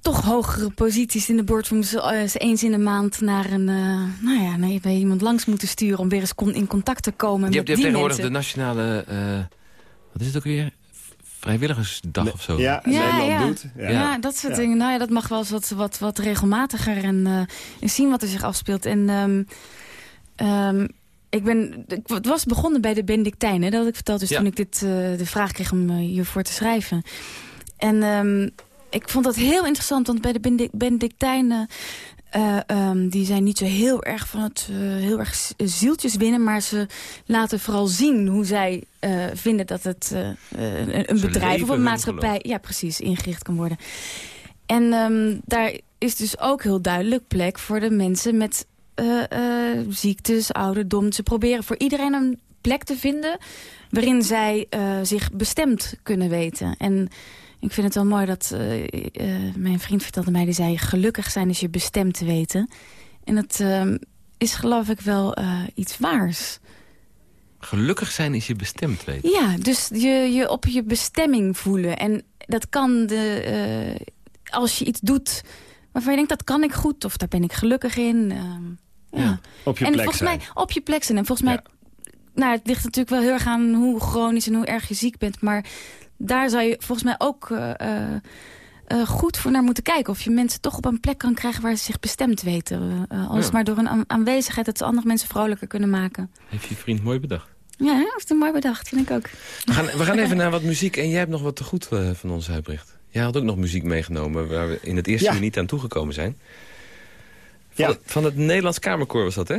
F: toch hogere posities in de boardroom uh, eens in de maand naar een, uh, nou ja, nee, bij iemand langs moeten sturen om weer eens con in contact te komen
C: je
F: met
C: hebt, je hebt tegenwoordig
F: mensen.
C: de nationale, uh, wat is het ook weer? Vrijwilligersdag of zo.
E: Ja,
F: Ja,
E: Nederland
F: ja.
E: doet.
F: Ja.
E: Ja.
F: dat soort
E: Ja.
F: dingen. Nou ja, dat mag wel eens wat, wat, wat regelmatiger en, eh, en zien wat er zich afspeelt. En ehm, ehm, ik ben, ik was begonnen bij de Benedictijnen. Dat had ik verteld, dus
C: Ja.
F: toen ik dit, eh, de vraag kreeg om eh, hiervoor te schrijven. En ehm, ik vond dat heel interessant, want bij de Benedic- Benedictijnen... eh, ehm, die zijn niet zo heel erg van het heel erg zieltjes winnen... maar ze laten vooral zien hoe zij vinden dat het een, een bedrijf of een maatschappij... ja, precies, ingericht kan worden. En ehm, daar is dus ook heel duidelijk plek voor de mensen met eh, eh, ziektes, ouderdom. Ze proberen voor iedereen een plek te vinden waarin zij eh, zich bestemd kunnen weten. En ik vind het wel mooi dat mijn vriend vertelde mij, die zei gelukkig zijn is je bestemd te weten. En dat ehm, is geloof ik wel iets waars.
C: Gelukkig zijn is je bestemd, weet je.
F: Ja, dus je, je op je bestemming voelen. En dat kan de, als je iets doet waarvan je denkt, dat kan ik goed. Of daar ben ik gelukkig in. ehm, ja.
C: Ja.
E: Op je
F: en
E: plek
F: volgens
E: zijn.
F: mij op je plek zijn. En volgens mij,
E: Ja.
F: nou, het ligt natuurlijk wel heel erg aan hoe chronisch en hoe erg je ziek bent. Maar daar zou je volgens mij ook eh, eh, eh, goed voor naar moeten kijken. Of je mensen toch op een plek kan krijgen waar ze zich bestemd weten. Al is
C: Ja.
F: het maar door een aan- aanwezigheid dat ze andere mensen vrolijker kunnen maken.
C: Heeft je vriend mooi bedacht.
F: Ja, is een mooi bedacht, vind ik ook.
C: We gaan, we gaan even naar wat muziek. En jij hebt nog wat te goed van ons, Huibrecht. Jij had ook nog muziek meegenomen waar we in het eerste
E: Ja.
C: uur niet aan toegekomen zijn. Van,
E: Ja.
C: het, van het Nederlands Kamerkoor was dat, hè?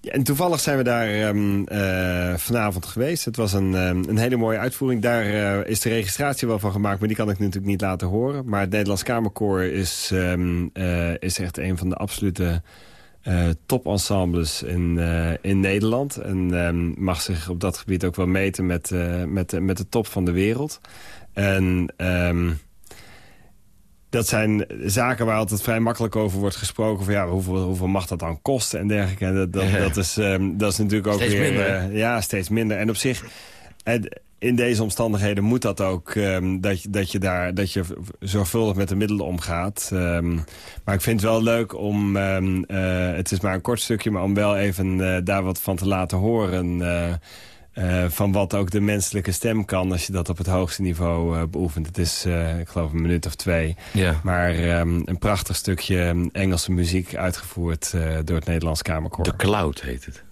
E: Ja, en toevallig zijn we daar ehm, eh, vanavond geweest. Het was een, ehm, een hele mooie uitvoering. Daar eh, is de registratie wel van gemaakt, maar die kan ik natuurlijk niet laten horen. Maar het Nederlands Kamerkoor is, ehm, eh, is echt een van de absolute topensembles in, in Nederland. En mag zich op dat gebied ook wel meten met, met, de- met de top van de wereld. En... dat zijn zaken waar altijd vrij makkelijk over wordt gesproken. Van ja, hoeveel, hoeveel mag dat dan kosten en dergelijke. En dat, dat,
C: Ja.
E: dat, is, ehm, dat is natuurlijk ook
C: Steeds
E: weer...
C: minder,
E: eh, ja, steeds minder. En op zich, in deze omstandigheden moet dat ook... ehm, dat, je, dat, je daar, dat je zorgvuldig met de middelen omgaat. Ehm, maar ik vind het wel leuk om... eh, het is maar een kort stukje, maar om wel even eh, daar wat van te laten horen... eh, van wat ook de menselijke stem kan als je dat op het hoogste niveau eh, beoefent. Het is, eh, ik geloof, een minuut of twee. Maar ehm, een prachtig stukje Engelse muziek uitgevoerd door het Nederlands Kamerkoor.
C: The Cloud heet het.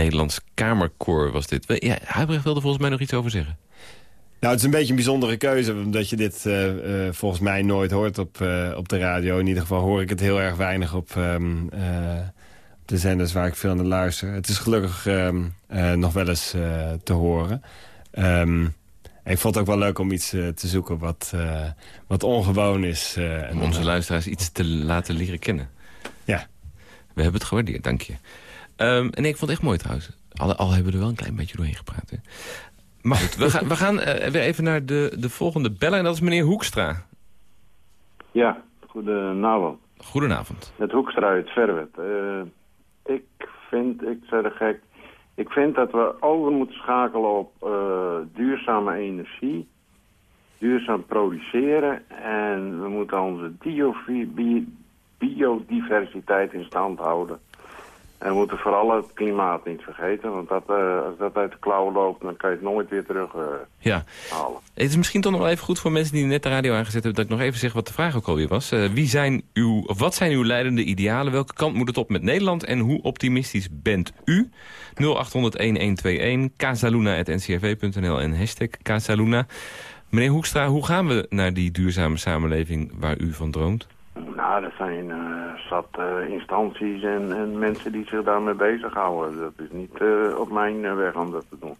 C: Nederlands Kamerkoor was dit. Ja, Huibrecht wilde volgens mij nog iets over zeggen.
E: Nou, het is een beetje een bijzondere keuze, omdat je dit uh, uh, volgens mij nooit hoort op, uh, op de radio. In ieder geval hoor ik het heel erg weinig op um, de zenders waar ik veel naar luister. Het is gelukkig um, nog wel eens te horen. Um, ik vond het ook wel leuk om iets te zoeken wat, wat ongewoon is.
C: om onze luisteraars iets te laten leren kennen.
E: Ja.
C: We hebben het gewaardeerd, dank je. En ik vond het echt mooi trouwens. Al, al hebben we er wel een klein beetje doorheen gepraat. Hè. Maar goed, we gaan, we gaan uh, weer even naar de, de volgende beller. En dat is meneer Hoekstra.
I: Ja, goedenavond.
C: Goedenavond.
I: Het Hoekstra uit Verwet. Uh, ik vind, ik zeg gek... Ik vind dat we over moeten schakelen op uh, duurzame energie. Duurzaam produceren. En we moeten onze biodiversiteit in stand houden. En we moeten vooral het klimaat niet vergeten. Want dat, uh, als dat uit de klauwen loopt, dan kan je het nooit weer terug uh,
C: ja.
I: halen.
C: Het is misschien toch nog wel even goed voor mensen die net de radio aangezet hebben... dat ik nog even zeg wat de vraag ook alweer was. Uh, wie zijn uw, of wat zijn uw leidende idealen? Welke kant moet het op met Nederland? En hoe optimistisch bent u? 0800-1121, casaluna.ncrv.nl en hashtag Casaluna. Meneer Hoekstra, hoe gaan we naar die duurzame samenleving waar u van droomt?
I: Nou, dat zijn uh, zat uh, instanties en, en, mensen die zich daarmee bezighouden. Dat is niet uh, op mijn weg om dat te doen.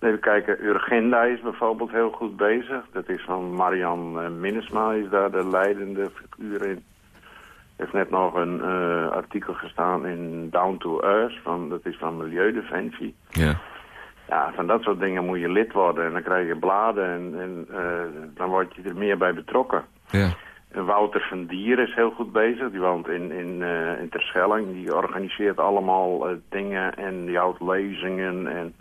I: Even kijken, Urgenda is bijvoorbeeld heel goed bezig. Dat is van Marian Minnesma, is daar de leidende figuur in. heeft net nog een artikel gestaan in Down to Earth, van, dat is van Milieudefensie.
C: Ja.
I: Ja, van dat soort dingen moet je lid worden en dan krijg je bladen en, en dan word je er meer bij betrokken.
C: Ja.
I: Wouter van Dier is heel goed bezig. Die woont in, in, uh, in Terschelling. Die organiseert allemaal uh, dingen en die houdt lezingen. En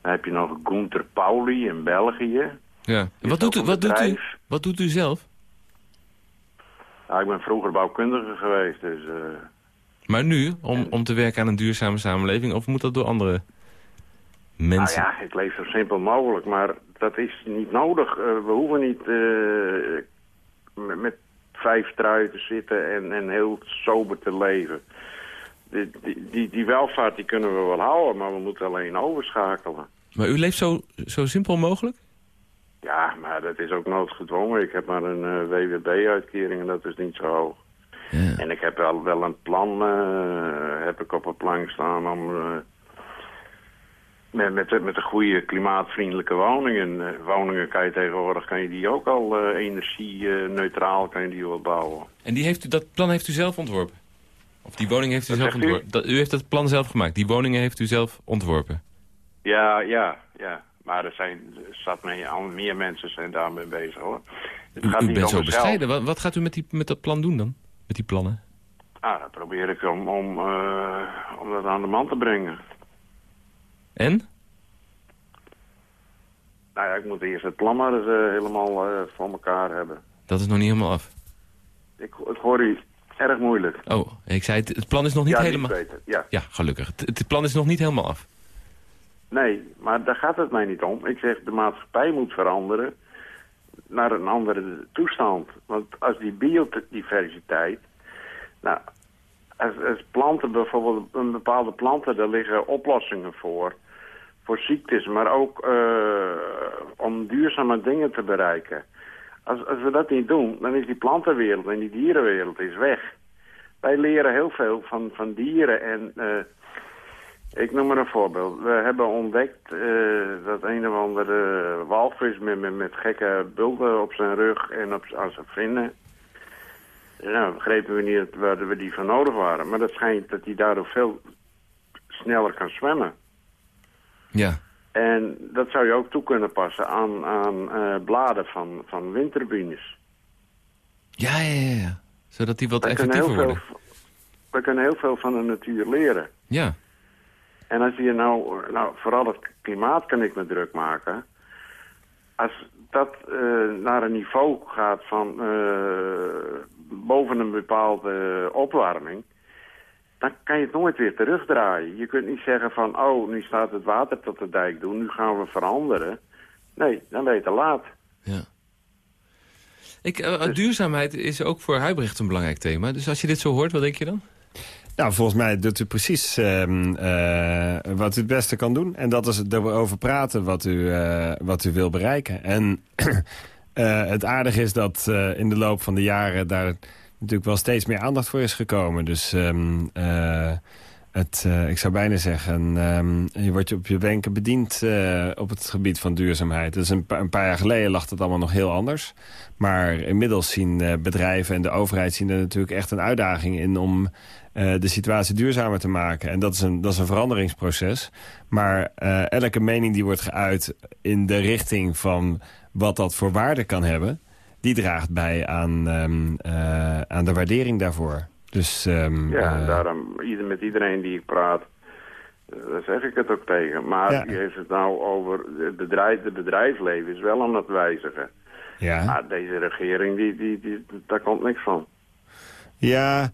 I: dan heb je nog Gunther Pauli in België.
C: Ja. wat doet, u, wat, doet u, wat doet u zelf?
I: Ja, ik ben vroeger bouwkundige geweest. Dus, uh...
C: Maar nu, om, en... om te werken aan een duurzame samenleving? Of moet dat door andere mensen?
I: Nou ja, ik leef zo simpel mogelijk. Maar dat is niet nodig. we hoeven niet met, met vijf truien te zitten en, en heel sober te leven. Die, die, die, die welvaart die kunnen we wel houden, maar we moeten alleen overschakelen.
C: Maar u leeft zo, zo simpel mogelijk?
I: Ja, maar dat is ook noodgedwongen. Ik heb maar een uh, eh, WWB-uitkering en dat is niet zo hoog. Ja. En ik heb wel, wel een plan, uh, heb ik op een plank staan om... Uh, met, met, met de goede klimaatvriendelijke woningen. Uh, woningen kan je tegenwoordig kan je die ook al uh, energie-neutraal kan je die wel bouwen.
C: En die heeft u, dat plan heeft u zelf ontworpen? Of die woning heeft u zelf ontworpen? U? Dat, u heeft dat plan zelf gemaakt. Die woningen heeft u zelf ontworpen?
I: Ja, ja, ja. Maar er zijn zat mee, meer mensen zijn daarmee bezig hoor.
C: Het u, gaat u bent zo bescheiden. Wat, wat, gaat u met, die, met dat plan doen dan? Met die plannen?
I: Ah, dat probeer ik om, om, uh, om dat aan de man te brengen.
C: En?
I: Nou ja, ik moet eerst het plan maar eens uh, helemaal uh, voor elkaar hebben.
C: Dat is nog niet helemaal af?
I: Ik, ik hoor u erg moeilijk.
C: Oh, ik zei het, het plan is nog niet
I: ja,
C: helemaal...
I: Beter, ja,
C: ja, gelukkig. Het, het, plan is nog niet helemaal af.
I: Nee, maar daar gaat het mij niet om. Ik zeg, de maatschappij moet veranderen naar een andere toestand. Want als die biodiversiteit... Nou, als, als planten bijvoorbeeld, een bepaalde planten, daar liggen oplossingen voor. Voor ziektes, maar ook uh, om duurzame dingen te bereiken. Als, als we dat niet doen, dan is die plantenwereld en die dierenwereld is weg. Wij leren heel veel van, van dieren en... Uh, ik noem maar een voorbeeld. We hebben ontdekt uh, dat een of andere walvis met, met, met gekke bulten op zijn rug en op, aan zijn vinnen ja, begrepen we niet waar we die van nodig waren. Maar dat schijnt dat hij daardoor veel sneller kan zwemmen.
C: Ja.
I: En dat zou je ook toe kunnen passen aan, aan uh, bladen van, van windturbines.
C: Ja, ja, ja. Zodat die wat we effectiever worden.
I: Veel, we kunnen heel veel van de natuur leren.
C: Ja.
I: En als je nou, nou, vooral het klimaat kan ik me druk maken. Als dat uh, naar een niveau gaat van uh, boven een bepaalde opwarming, dan kan je het nooit weer terugdraaien. Je kunt niet zeggen van, oh, nu staat het water tot de dijk doen, nu gaan we veranderen. Nee, dan ben je te laat.
C: Ja. Ik, uh, Duurzaamheid is ook voor Huibrecht een belangrijk thema. Dus als je dit zo hoort, wat denk je dan?
E: Nou, volgens mij doet u precies ehm, eh, wat u het beste kan doen. En dat is erover praten wat u, eh, wat u wil bereiken. En het aardige is dat in de loop van de jaren... daar natuurlijk wel steeds meer aandacht voor is gekomen. Dus... Um, het, uh, ik zou bijna zeggen, um, je wordt op je wenken bediend uh, op het gebied van duurzaamheid. Dus een, een, paar jaar geleden lag het allemaal nog heel anders. Maar inmiddels zien bedrijven en de overheid zien er natuurlijk echt een uitdaging in om de situatie duurzamer te maken. En dat is een, dat is een veranderingsproces. Maar elke mening die wordt geuit in de richting van wat dat voor waarde kan hebben... die draagt bij aan, um, aan de waardering daarvoor. Dus, um,
I: ja, uh, daarom met iedereen die ik praat, uh, daar zeg ik het ook tegen. Maar ja. die heeft het nou over, het bedrijf, de bedrijfsleven is wel aan het wijzigen. Ja. Maar deze regering, die, die, die, daar komt niks van.
E: Ja,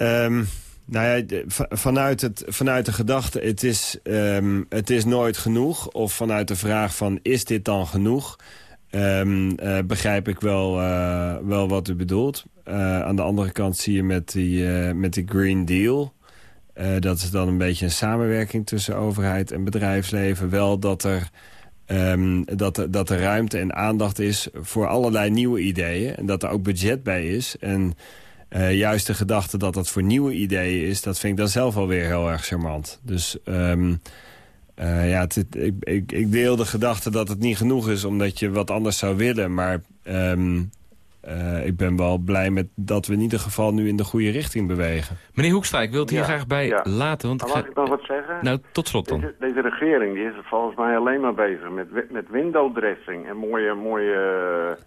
E: um, nou ja, vanuit, het, vanuit de gedachte, het is, um, het is nooit genoeg. Of vanuit de vraag van, is dit dan genoeg? Um, uh, begrijp ik wel, uh, wel wat u bedoelt. Uh, aan de andere kant zie je met die, met die Green Deal... dat is dan een beetje een samenwerking tussen overheid en bedrijfsleven... wel dat er, um, dat, dat er ruimte en aandacht is voor allerlei nieuwe ideeën... en dat er ook budget bij is. En juist de gedachte dat dat voor nieuwe ideeën is... dat vind ik dan zelf alweer heel erg charmant. Dus... Um, uh, ja, het, ik, ik, ik, deel de gedachte dat het niet genoeg is omdat je wat anders zou willen. Maar um, uh, ik ben wel blij met dat we in ieder geval nu in de goede richting bewegen.
C: Meneer Hoekstra, ik wil het hier graag bij ja. laten. Want
I: maar mag ik nog wat zeggen?
C: Nou, tot slot dan.
I: Deze, deze, regering die is volgens mij alleen maar bezig met, met window dressing en mooie, mooie uh,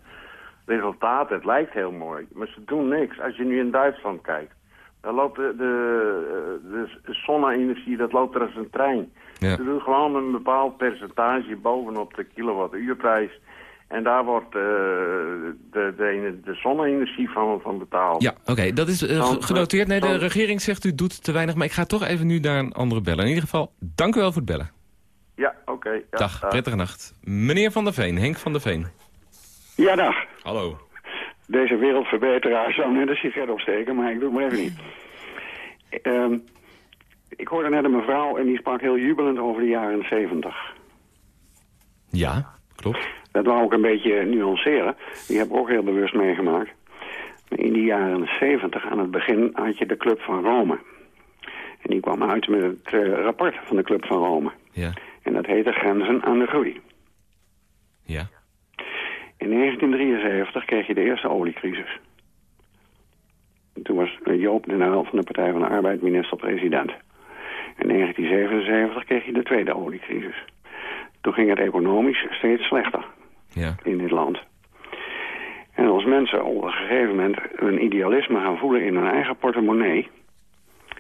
I: resultaten. Het lijkt heel mooi, maar ze doen niks. Als je nu in Duitsland kijkt, dan loopt de, de, de zonne-energie, dat loopt er als een trein. Ja. Ze doen gewoon een bepaald percentage bovenop de kilowattuurprijs. En daar wordt uh, de, de, de zonne-energie van, van betaald.
C: Ja, oké. Dat is uh, genoteerd. Nee, de regering zegt u doet te weinig. Maar ik ga toch even nu naar een andere bellen. In ieder geval, dank u wel voor het bellen.
I: Ja, oké. Okay, ja,
C: dag, dag, prettige nacht. Meneer Van der Veen, Henk van der Veen.
J: Ja, dag.
C: Hallo.
J: Deze wereldverbeteraar zou net een sigaret opsteken, maar ik doe het maar even niet. Um, ik hoorde net een mevrouw en die sprak heel jubelend over de jaren 70.
C: Ja, klopt.
J: Dat wou ik een beetje nuanceren. Die heb ik ook heel bewust meegemaakt. In die jaren 70 aan het begin had je de Club van Rome. En die kwam uit met het uh, rapport van de Club van Rome.
C: Ja.
J: En dat heette Grenzen aan de Groei.
C: Ja.
J: In 1973 kreeg je de eerste oliecrisis. En toen was Joop de Naal van de Partij van de Arbeid minister-president. In 1977 kreeg je de tweede oliecrisis. Toen ging het economisch steeds slechter
C: ja.
J: in dit land. En als mensen op een gegeven moment hun idealisme gaan voelen in hun eigen portemonnee,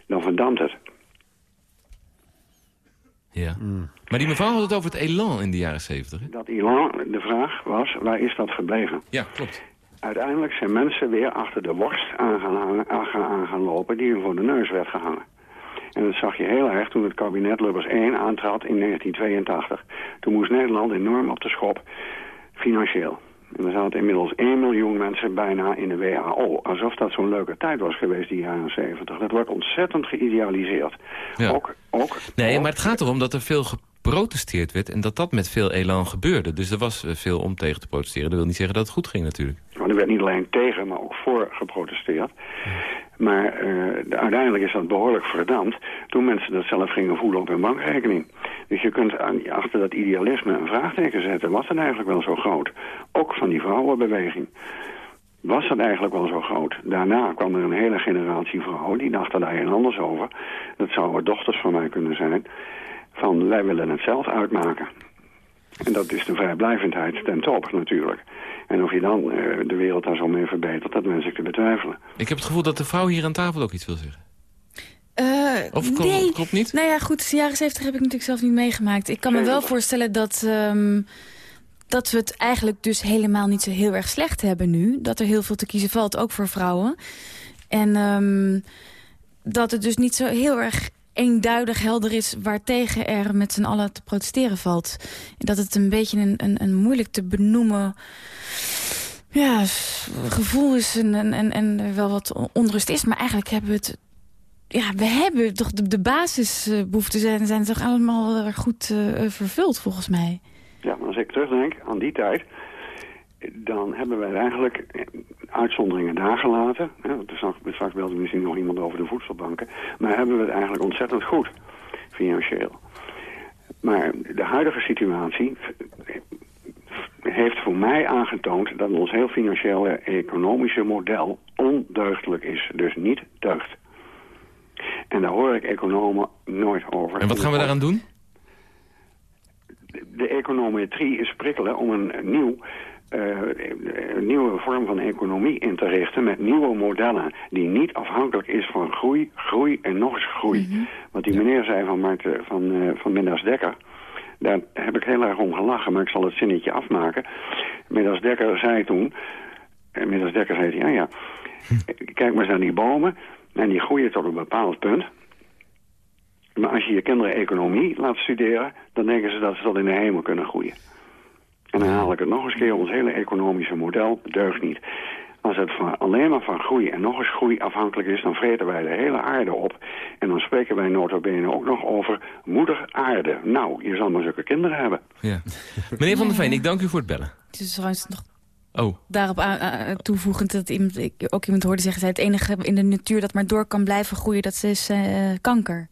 J: dan verdampt het.
C: Ja. Maar die mevrouw had het over het elan in de jaren 70.
J: Dat elan, de vraag was, waar is dat gebleven?
C: Ja, klopt.
J: Uiteindelijk zijn mensen weer achter de worst aan gaan, hangen, aan gaan, aan gaan lopen die hun voor de neus werd gehangen. En dat zag je heel erg toen het kabinet Lubbers 1 aantrad in 1982. Toen moest Nederland enorm op de schop, financieel. En er zaten inmiddels 1 miljoen mensen bijna in de WHO. Alsof dat zo'n leuke tijd was geweest, die jaren 70. Dat wordt ontzettend geïdealiseerd.
C: Ja.
J: Ook, ook,
C: nee,
J: ook,
C: maar het gaat erom dat er veel geprotesteerd werd... en dat dat met veel elan gebeurde. Dus er was veel om tegen te protesteren. Dat wil niet zeggen dat het goed ging natuurlijk.
J: Maar er werd niet alleen tegen, maar ook voor geprotesteerd. Maar uh, uiteindelijk is dat behoorlijk verdampt toen mensen dat zelf gingen voelen op hun bankrekening. Dus je kunt achter dat idealisme een vraagteken zetten. Was het eigenlijk wel zo groot? Ook van die vrouwenbeweging. Was dat eigenlijk wel zo groot? Daarna kwam er een hele generatie vrouwen die dachten daar heel anders over. Dat zouden dochters van mij kunnen zijn. Van wij willen het zelf uitmaken. En dat is de vrijblijvendheid ten top natuurlijk. En of je dan uh, de wereld daar zo mee verbetert, dat wens ik te betwijfelen.
C: Ik heb het gevoel dat de vrouw hier aan tafel ook iets wil zeggen.
F: Uh,
C: of klopt,
F: nee.
C: klopt niet?
F: Nou ja, goed, de jaren 70 heb ik natuurlijk zelf niet meegemaakt. Ik kan me wel voorstellen dat, um, dat we het eigenlijk dus helemaal niet zo heel erg slecht hebben nu. Dat er heel veel te kiezen valt, ook voor vrouwen. En um, dat het dus niet zo heel erg eenduidig helder is waartegen er met z'n allen te protesteren valt. Dat het een beetje een, een, een moeilijk te benoemen ja, gevoel is en, en, en wel wat onrust is. Maar eigenlijk hebben we het ja, we hebben toch de, basisbehoeften zijn, zijn toch allemaal goed uh, vervuld volgens mij.
J: Ja, maar als ik terugdenk aan die tijd, dan hebben wij eigenlijk uitzonderingen daar gelaten. Hè, straks, straks belt misschien nog iemand over de voedselbanken. Maar hebben we het eigenlijk ontzettend goed, financieel. Maar de huidige situatie heeft voor mij aangetoond dat ons heel financiële economische model ondeugdelijk is. Dus niet deugd. En daar hoor ik economen nooit over.
C: En wat gaan we daaraan doen?
J: De econometrie is prikkelen om een nieuw een nieuwe vorm van economie in te richten met nieuwe modellen die niet afhankelijk is van groei, groei en nog eens groei. Mm Wat die meneer zei van, Marten, van, uh, van Midas Dekker, daar heb ik heel erg om gelachen, maar ik zal het zinnetje afmaken. Midas Dekker zei toen, en Midas Dekker zei, ja ja, kijk maar eens naar die bomen en die groeien tot een bepaald punt. Maar als je je kinderen economie laat studeren, dan denken ze dat ze tot in de hemel kunnen groeien. En dan haal ik het nog eens keer, ons hele economische model deugt niet. Als het van, alleen maar van groei en nog eens groei afhankelijk is... dan vreten wij de hele aarde op. En dan spreken wij nota bene ook nog over moeder aarde. Nou, je zal maar zulke kinderen hebben.
C: Ja. Meneer Van der Veen, ik dank u voor het bellen.
F: Het is trouwens nog
C: Oh.
F: Daarop toevoegend dat iemand, ik ook iemand hoorde zeggen... het enige in de natuur dat maar door kan blijven groeien, dat is uh, kanker.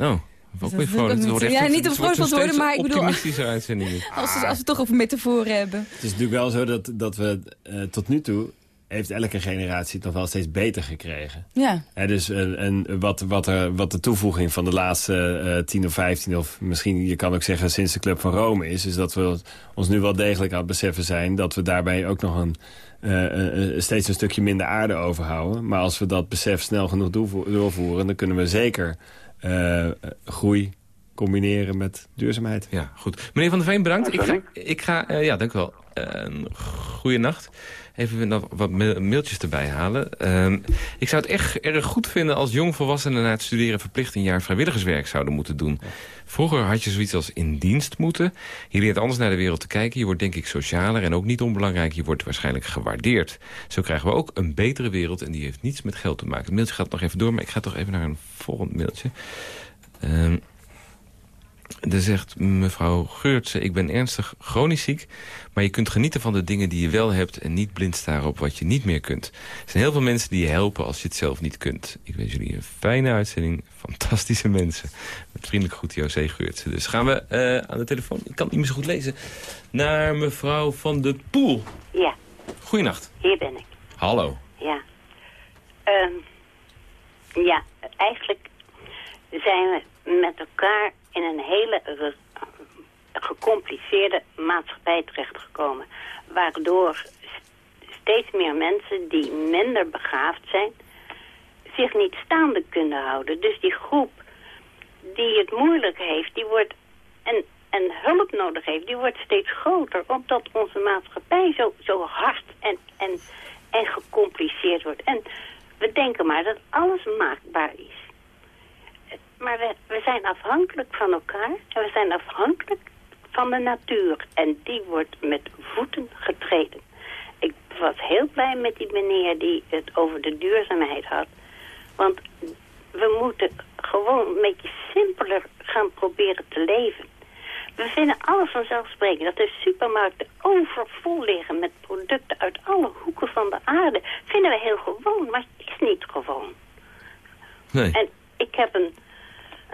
C: Oh. Ook weer vrolijk.
F: ja, niet een vrolijk worden, maar ik bedoel...
C: Optimistische uitzendingen.
F: Als, als we het toch over metaforen hebben.
E: Het is natuurlijk wel zo dat, dat we uh, tot nu toe heeft elke generatie het nog wel steeds beter gekregen.
F: Ja.
E: He, dus en, en wat, wat, er, wat de toevoeging van de laatste uh, 10 of 15... of misschien je kan ook zeggen sinds de Club van Rome is... is dat we ons nu wel degelijk aan het beseffen zijn... dat we daarbij ook nog een, uh, steeds een stukje minder aarde overhouden. Maar als we dat besef snel genoeg doorvoeren... dan kunnen we zeker uh, groei combineren met duurzaamheid.
C: Ja, goed. Meneer Van der Veen, bedankt. Ik ga, ik ga uh, ja, dank u wel. Uh, goeienacht. Even wat mailtjes erbij halen. Uh, ik zou het echt erg goed vinden als jongvolwassenen na het studeren verplicht een jaar vrijwilligerswerk zouden moeten doen. Vroeger had je zoiets als in dienst moeten. Je leert anders naar de wereld te kijken. Je wordt denk ik socialer en ook niet onbelangrijk. Je wordt waarschijnlijk gewaardeerd. Zo krijgen we ook een betere wereld en die heeft niets met geld te maken. Het mailtje gaat nog even door, maar ik ga toch even naar een volgend mailtje. Uh, er zegt mevrouw Geurtse, ik ben ernstig chronisch ziek... maar je kunt genieten van de dingen die je wel hebt... en niet blind staren op wat je niet meer kunt. Er zijn heel veel mensen die je helpen als je het zelf niet kunt. Ik wens jullie een fijne uitzending. Fantastische mensen. Met vriendelijk goed José Geurtse. Dus gaan we uh, aan de telefoon, ik kan het niet meer zo goed lezen... naar mevrouw Van de Poel.
K: Ja.
C: Goeienacht.
K: Hier ben ik.
C: Hallo.
K: Ja. Um, ja, eigenlijk zijn we met elkaar in een hele gecompliceerde maatschappij terechtgekomen. Waardoor steeds meer mensen die minder begaafd zijn... zich niet staande kunnen houden. Dus die groep die het moeilijk heeft, die wordt... En, en hulp nodig heeft, die wordt steeds groter... omdat onze maatschappij zo, zo hard en, en, en gecompliceerd wordt. En we denken maar dat alles maakbaar is. Maar we, we zijn afhankelijk van elkaar en we zijn afhankelijk van de natuur. En die wordt met voeten getreden. Ik was heel blij met die meneer die het over de duurzaamheid had. Want we moeten gewoon een beetje simpeler gaan proberen te leven. We vinden alles vanzelfsprekend. Dat de supermarkten overvol liggen met producten uit alle hoeken van de aarde. Vinden we heel gewoon, maar het is niet gewoon.
C: Nee.
K: En ik heb een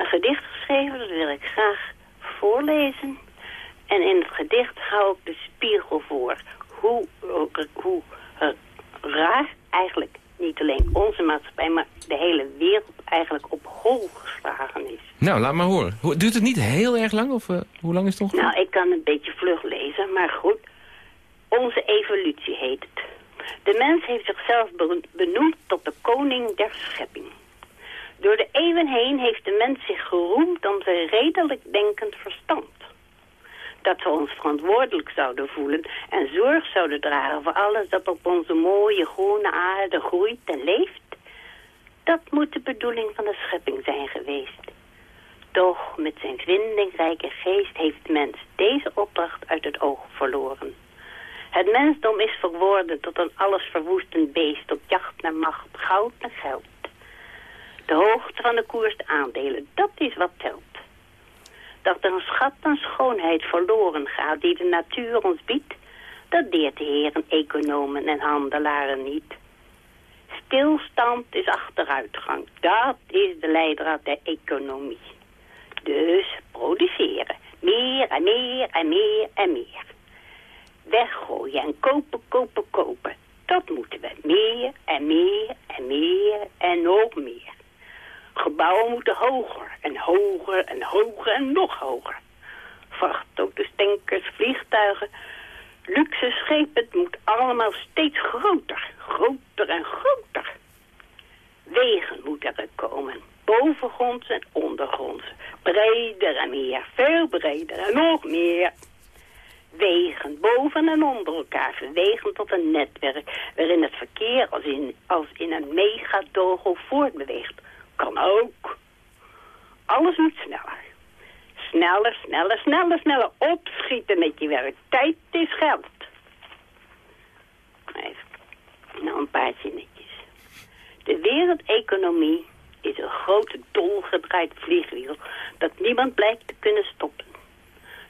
K: een gedicht geschreven. Dat wil ik graag voorlezen. En in het gedicht hou ik de spiegel voor. Hoe, hoe uh, raar eigenlijk niet alleen onze maatschappij, maar de hele wereld eigenlijk op hol geslagen is.
C: Nou, laat maar horen. Duurt het niet heel erg lang? Of uh, hoe lang is het ongeveer?
K: Nou, ik kan een beetje vlug lezen, maar goed. Onze evolutie heet het. De mens heeft zichzelf benoemd tot de koning der schepping. Door de eeuwen heen heeft de mens zich geroemd om zijn redelijk denkend verstand. Dat we ons verantwoordelijk zouden voelen en zorg zouden dragen voor alles dat op onze mooie groene aarde groeit en leeft. Dat moet de bedoeling van de schepping zijn geweest. Toch met zijn vindingrijke geest heeft de mens deze opdracht uit het oog verloren. Het mensdom is verworden tot een alles verwoestend beest op jacht naar macht, goud en geld. De hoogte van de koers, de aandelen, dat is wat telt. Dat er een schat aan schoonheid verloren gaat die de natuur ons biedt, dat deert de heren economen en handelaren niet. Stilstand is achteruitgang. Dat is de leidraad der economie. Dus produceren. Meer en meer en meer en meer. Weggooien en kopen, kopen, kopen. Dat moeten we. Meer en meer en meer en nog meer. Gebouwen moeten hoger en hoger en hoger en nog hoger. Vrachtauto's, tankers, vliegtuigen, luxe schepen. Het moet allemaal steeds groter. Groter en groter. Wegen moeten er komen. Bovengronds en ondergronds. Breder en meer. Veel breder en nog meer. Wegen boven en onder elkaar verwegen tot een netwerk... waarin het verkeer als in, als in een megadogo voortbeweegt. Kan ook. Alles moet sneller. Sneller, sneller, sneller, sneller. Opschieten met je werk. Tijd is geld. Even, nou een paardje netjes. De wereldeconomie is een grote dolgedraaid vliegwiel... dat niemand blijkt te kunnen stoppen.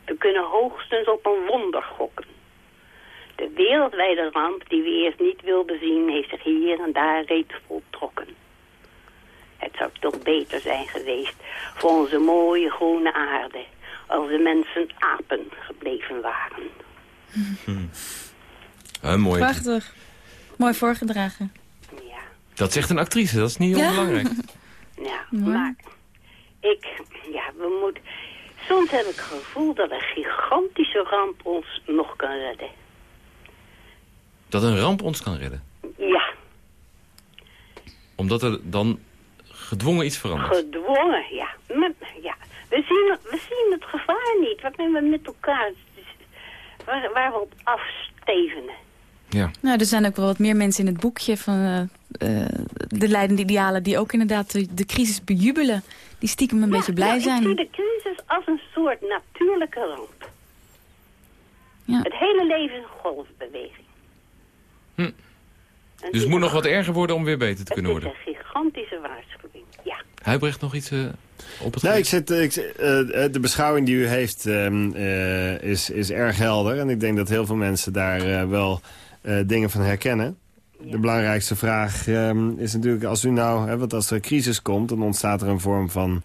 K: We kunnen hoogstens op een wonder gokken. De wereldwijde ramp die we eerst niet wilden zien... heeft zich hier en daar reeds voltrokken. Het zou toch beter zijn geweest voor onze mooie groene aarde... als de mensen apen gebleven waren.
C: Hm. mooi.
F: Prachtig. Mooi voorgedragen.
K: Ja.
C: Dat zegt een actrice, dat is niet heel
F: Ja.
C: belangrijk.
K: Ja,
F: Mooi.
K: maar ik, ja, we moeten... Soms heb ik het gevoel dat een gigantische ramp ons nog kan redden.
C: Dat een ramp ons kan redden.
K: Ja,
C: Omdat er dan gedwongen iets verandert.
K: gedwongen, ja. Maar, ja. We, zien, we zien het gevaar niet, waarmee we met elkaar... Waar, waar we op afstevenen.
C: Ja.
F: Nou, er zijn ook wel wat meer mensen in het boekje van eh, eh, de leidende idealen... die ook inderdaad de, de crisis bejubelen. Die stiekem een beetje blij
K: ja, Ik zie
F: zijn.
K: de crisis als een soort natuurlijke ramp.
F: Ja.
K: Het hele leven is een golfbeweging.
C: Hm. Dus het moet nog wat erger worden om weer beter te kunnen
K: Het
C: worden.
K: is een gigantische waarschuwing.
C: Huibrecht nog iets eh, op het
E: Nee, ik zit, ik, eh, eh, de beschouwing die u heeft ehm, eh, is, is erg helder. En ik denk dat heel veel mensen daar wel dingen van herkennen. De belangrijkste vraag ehm, is natuurlijk, als u nou, hè, want als er een crisis komt... dan ontstaat er een vorm van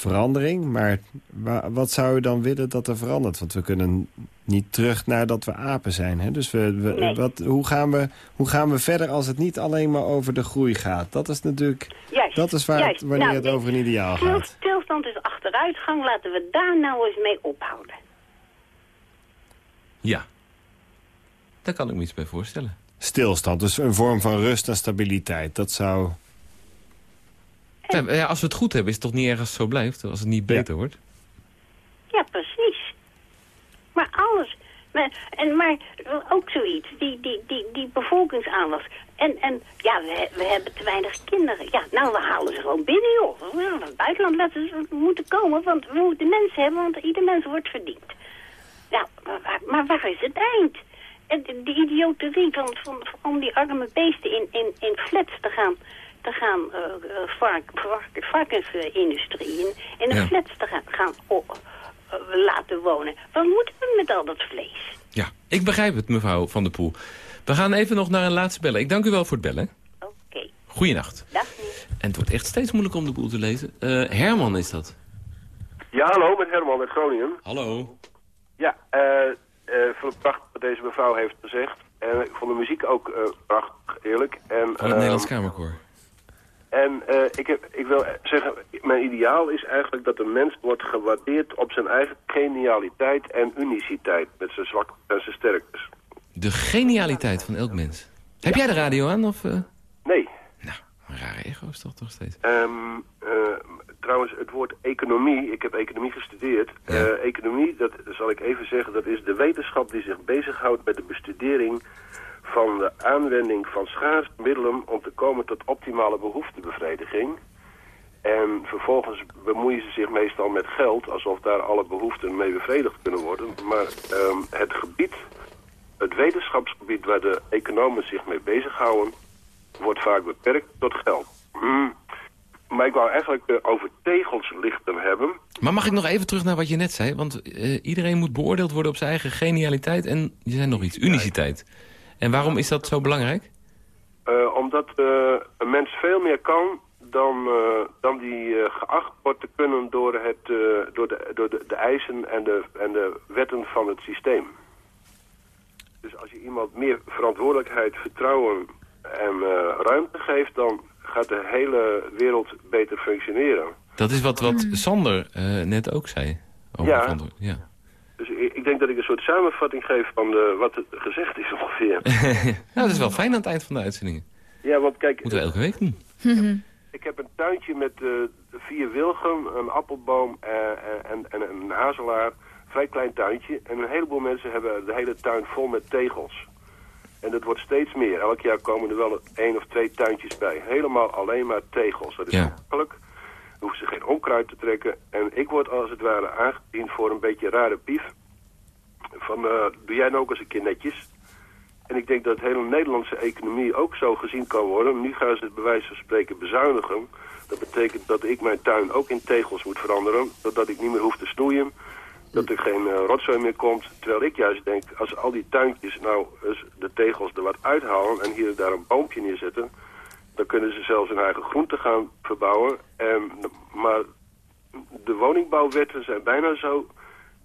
E: verandering. Maar wa- wat zou u dan willen dat er verandert? Want we kunnen niet terug naar dat we apen zijn. Hè? Dus we, we,
K: Nee.
E: wat, hoe, gaan we, hoe gaan we verder als het niet alleen maar over de groei gaat? Dat is natuurlijk
K: Juist,
E: dat is waar het, wanneer
K: Nou,
E: het over een ideaal
K: Stil-
E: gaat.
K: Stilstand is achteruitgang, laten we daar nou eens mee ophouden.
C: Ja. Daar kan ik me iets bij voorstellen.
E: Stilstand, dus een vorm van rust en stabiliteit. Dat zou...
C: Ja, ja, als we het goed hebben, is het toch niet erg als het zo blijft? Als het niet beter wordt?
K: Ja, precies. Maar alles. Maar, en, maar ook zoiets, die, die, die, die bevolkingsaanwas. En, en ja, we, we hebben te weinig kinderen. Ja, nou, we halen ze gewoon binnen, joh. Van het buitenland laten ze moeten komen, want we moeten mensen hebben, want ieder mens wordt verdiend. Ja, maar, waar- maar waar is het eind? En de, de idioterie van, van, van om die arme beesten in, in, in flats te gaan, te gaan eh, eh, vark, vark, varkensindustrie in, in
C: Ja.
K: flats te gaan, gaan op, eh, laten wonen. Wat moeten we met al dat vlees?
C: Ja, ik begrijp het, mevrouw Van der Poel. We gaan even nog naar een laatste bellen. Ik dank u wel voor het bellen.
K: Oké,
C: Goeienacht.
K: dag.
C: En het wordt echt steeds moeilijker om de boel te lezen. Eh, Herman is dat.
L: Ja, hallo, met Herman uit Groningen.
C: Hallo.
L: Ja, eh eh van het prachtig wat deze mevrouw heeft gezegd. En ik vond de muziek ook eh, prachtig, eerlijk. En,
C: Van het
L: ehm,
C: Nederlands Kamerkoor.
L: En eh, ik, heb, ik wil zeggen, mijn ideaal is eigenlijk dat een mens wordt gewaardeerd op zijn eigen genialiteit en uniciteit. Met zijn zwak en zijn sterktes.
C: De genialiteit van elk mens. Heb jij de radio aan? Of, eh?
L: Nee.
C: Een rare ego's toch toch steeds.
L: Ehm, eh, trouwens, het woord economie, ik heb economie gestudeerd. Economie, dat zal ik even zeggen, dat is de wetenschap die zich bezighoudt met de bestudering van de aanwending van schaarse middelen om te komen tot optimale behoeftebevrediging. En vervolgens bemoeien ze zich meestal met geld, alsof daar alle behoeften mee bevredigd kunnen worden. Maar ehm, het gebied, het wetenschapsgebied waar de economen zich mee bezighouden, wordt vaak beperkt tot geld. Hmm. maar ik wou eigenlijk uh, over tegels lichten hebben.
C: Maar mag ik nog even terug naar wat je net zei? Want uh, iedereen moet beoordeeld worden op zijn eigen genialiteit en je zei nog iets, uniciteit. En waarom is dat zo belangrijk?
L: Uh, omdat een mens veel meer kan dan, dan die geacht wordt te kunnen door, het, door, de, door de, de eisen en de, en de wetten van het systeem. Dus als je iemand meer verantwoordelijkheid, vertrouwen en ruimte geeft... dan gaat de hele wereld beter functioneren.
C: Dat is wat, wat Sander uh, net ook zei. Over
L: ja. ja. Denk dat ik een soort samenvatting geef van de, wat er gezegd is ongeveer.
C: nou, dat is wel fijn aan het eind van de uitzending.
L: Ja, want kijk...
C: Moeten we elke week doen.
L: ik heb een tuintje met uh, vier wilgen, een appelboom uh, en, en, een hazelaar. Vrij klein tuintje. En een heleboel mensen hebben de hele tuin vol met tegels. En dat wordt steeds meer. Elk jaar komen er wel één of twee tuintjes bij. Helemaal alleen maar tegels. Dat is ja. makkelijk. Dan hoeven ze geen onkruid te trekken. En ik word als het ware aangediend voor een beetje rare pief. Van, uh, doe jij nou ook eens een keer netjes? En ik denk dat de hele Nederlandse economie ook zo gezien kan worden. Nu gaan ze het bij wijze van spreken bezuinigen. Dat betekent dat ik mijn tuin ook in tegels moet veranderen. Zodat ik niet meer hoef te snoeien dat er geen uh, rotzooi meer komt. Terwijl ik juist denk, als al die tuintjes nou de tegels er wat uithalen en hier en daar een boompje neerzetten, dan kunnen ze zelfs hun eigen groente gaan verbouwen. En, maar de woningbouwwetten zijn bijna zo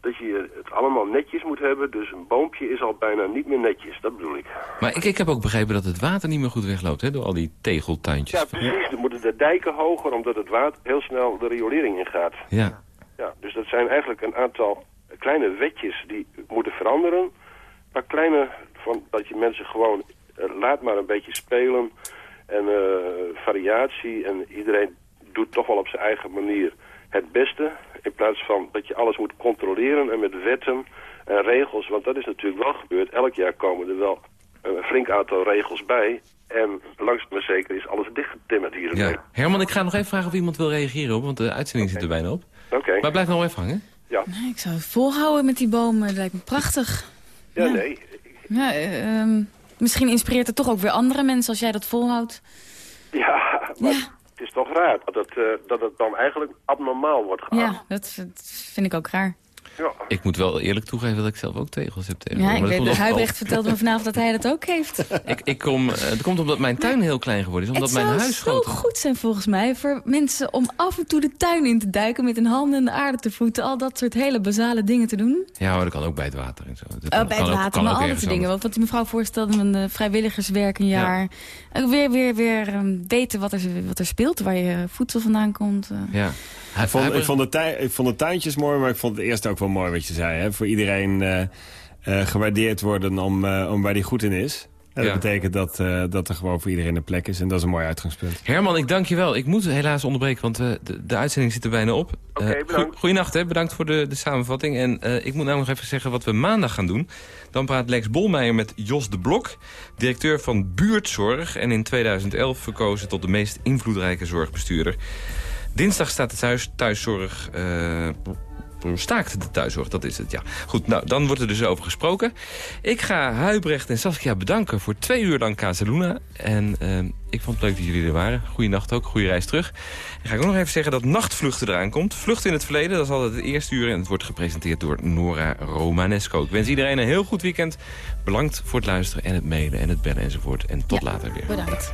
L: dat je het allemaal netjes moet hebben. Dus een boompje is al bijna niet meer netjes, dat bedoel ik.
C: Maar ik, ik heb ook begrepen dat het water niet meer goed wegloopt, hè, door al die tegeltuintjes.
L: Ja, precies. Dan moeten de dijken hoger, omdat het water heel snel de riolering ingaat.
C: Ja.
L: Ja, dus dat zijn eigenlijk een aantal kleine wetjes die moeten veranderen. Maar kleine, van, dat je mensen gewoon uh, laat maar een beetje spelen. En uh, variatie en iedereen doet toch wel op zijn eigen manier het beste. In plaats van dat je alles moet controleren en met wetten en regels. Want dat is natuurlijk wel gebeurd. Elk jaar komen er wel een flink aantal regels bij. En langzaam maar zeker is alles dichtgetimmerd hier.
C: Ja. Herman, ik ga nog even vragen of iemand wil reageren op, want de uitzending zit er bijna op.
L: Oké.
C: Maar blijf nog even hangen.
L: Ja.
F: Nee, ik zou het volhouden met die bomen. Dat lijkt me prachtig.
L: Ja, nee.
F: Ja, uh, misschien inspireert het toch ook weer andere mensen als jij dat volhoudt.
L: Ja, maar ja. Is toch raar dat het, uh, dat het dan eigenlijk abnormaal wordt geacht.
F: Ja, dat vind ik ook raar.
L: Ja.
C: Ik moet wel eerlijk toegeven dat ik zelf ook tegels heb tegenwoordig.
F: Ja, ik weet, Huibrecht vertelde me vanavond dat hij dat ook heeft.
C: ik, ik kom, uh, het komt omdat mijn tuin heel klein geworden is. Omdat
F: het
C: mijn huis
F: zou
C: zo
F: goed zijn volgens mij voor mensen om af en toe de tuin in te duiken... met hun handen in de aarde te voeten. Al dat soort hele basale dingen te doen.
C: Ja, maar dat kan ook bij het water en zo. Dat
F: oh, bij het water, ook, maar al dat soort dingen. Wat die mevrouw voorstelde van de vrijwilligerswerk een jaar. Ja. Weer, weer, weer um, weten wat er, wat er speelt, waar je voedsel vandaan komt. Uh.
C: Ja.
E: Ik vond, ik, vond de tuin, ik vond de tuintjes mooi, maar ik vond het eerst ook wel mooi wat je zei. Hè? Voor iedereen uh, uh, gewaardeerd worden om, uh, om waar die goed in is. En dat betekent dat, dat er gewoon voor iedereen een plek is. En dat is een mooi uitgangspunt.
C: Herman, ik dank je wel. Ik moet helaas onderbreken, want de, de, uitzending zit er bijna op.
L: Oké, okay, bedankt.
C: Goeienacht, hè. bedankt voor de, de samenvatting. En ik moet nou nog even zeggen wat we maandag gaan doen. Dan praat Lex Bolmeijer met Jos de Blok, directeur van Buurtzorg. En in 2011 verkozen tot de meest invloedrijke zorgbestuurder. Dinsdag staat de thuis, thuiszorg... Staakt de thuiszorg, dat is het, ja. Goed, nou, dan wordt er dus over gesproken. Ik ga Huibrecht en Saskia bedanken voor twee uur lang Casaluna. En uh, ik vond het leuk dat jullie er waren. Goeienacht ook, goede reis terug. En ga ik ook nog even zeggen dat Nachtvluchten eraan komt. Vlucht in het verleden, dat is altijd het eerste uur. En het wordt gepresenteerd door Nora Romanesco. Ik wens iedereen een heel goed weekend. Bedankt voor het luisteren en het mailen en het bellen enzovoort. En tot
F: ja,
C: later weer.
F: Bedankt.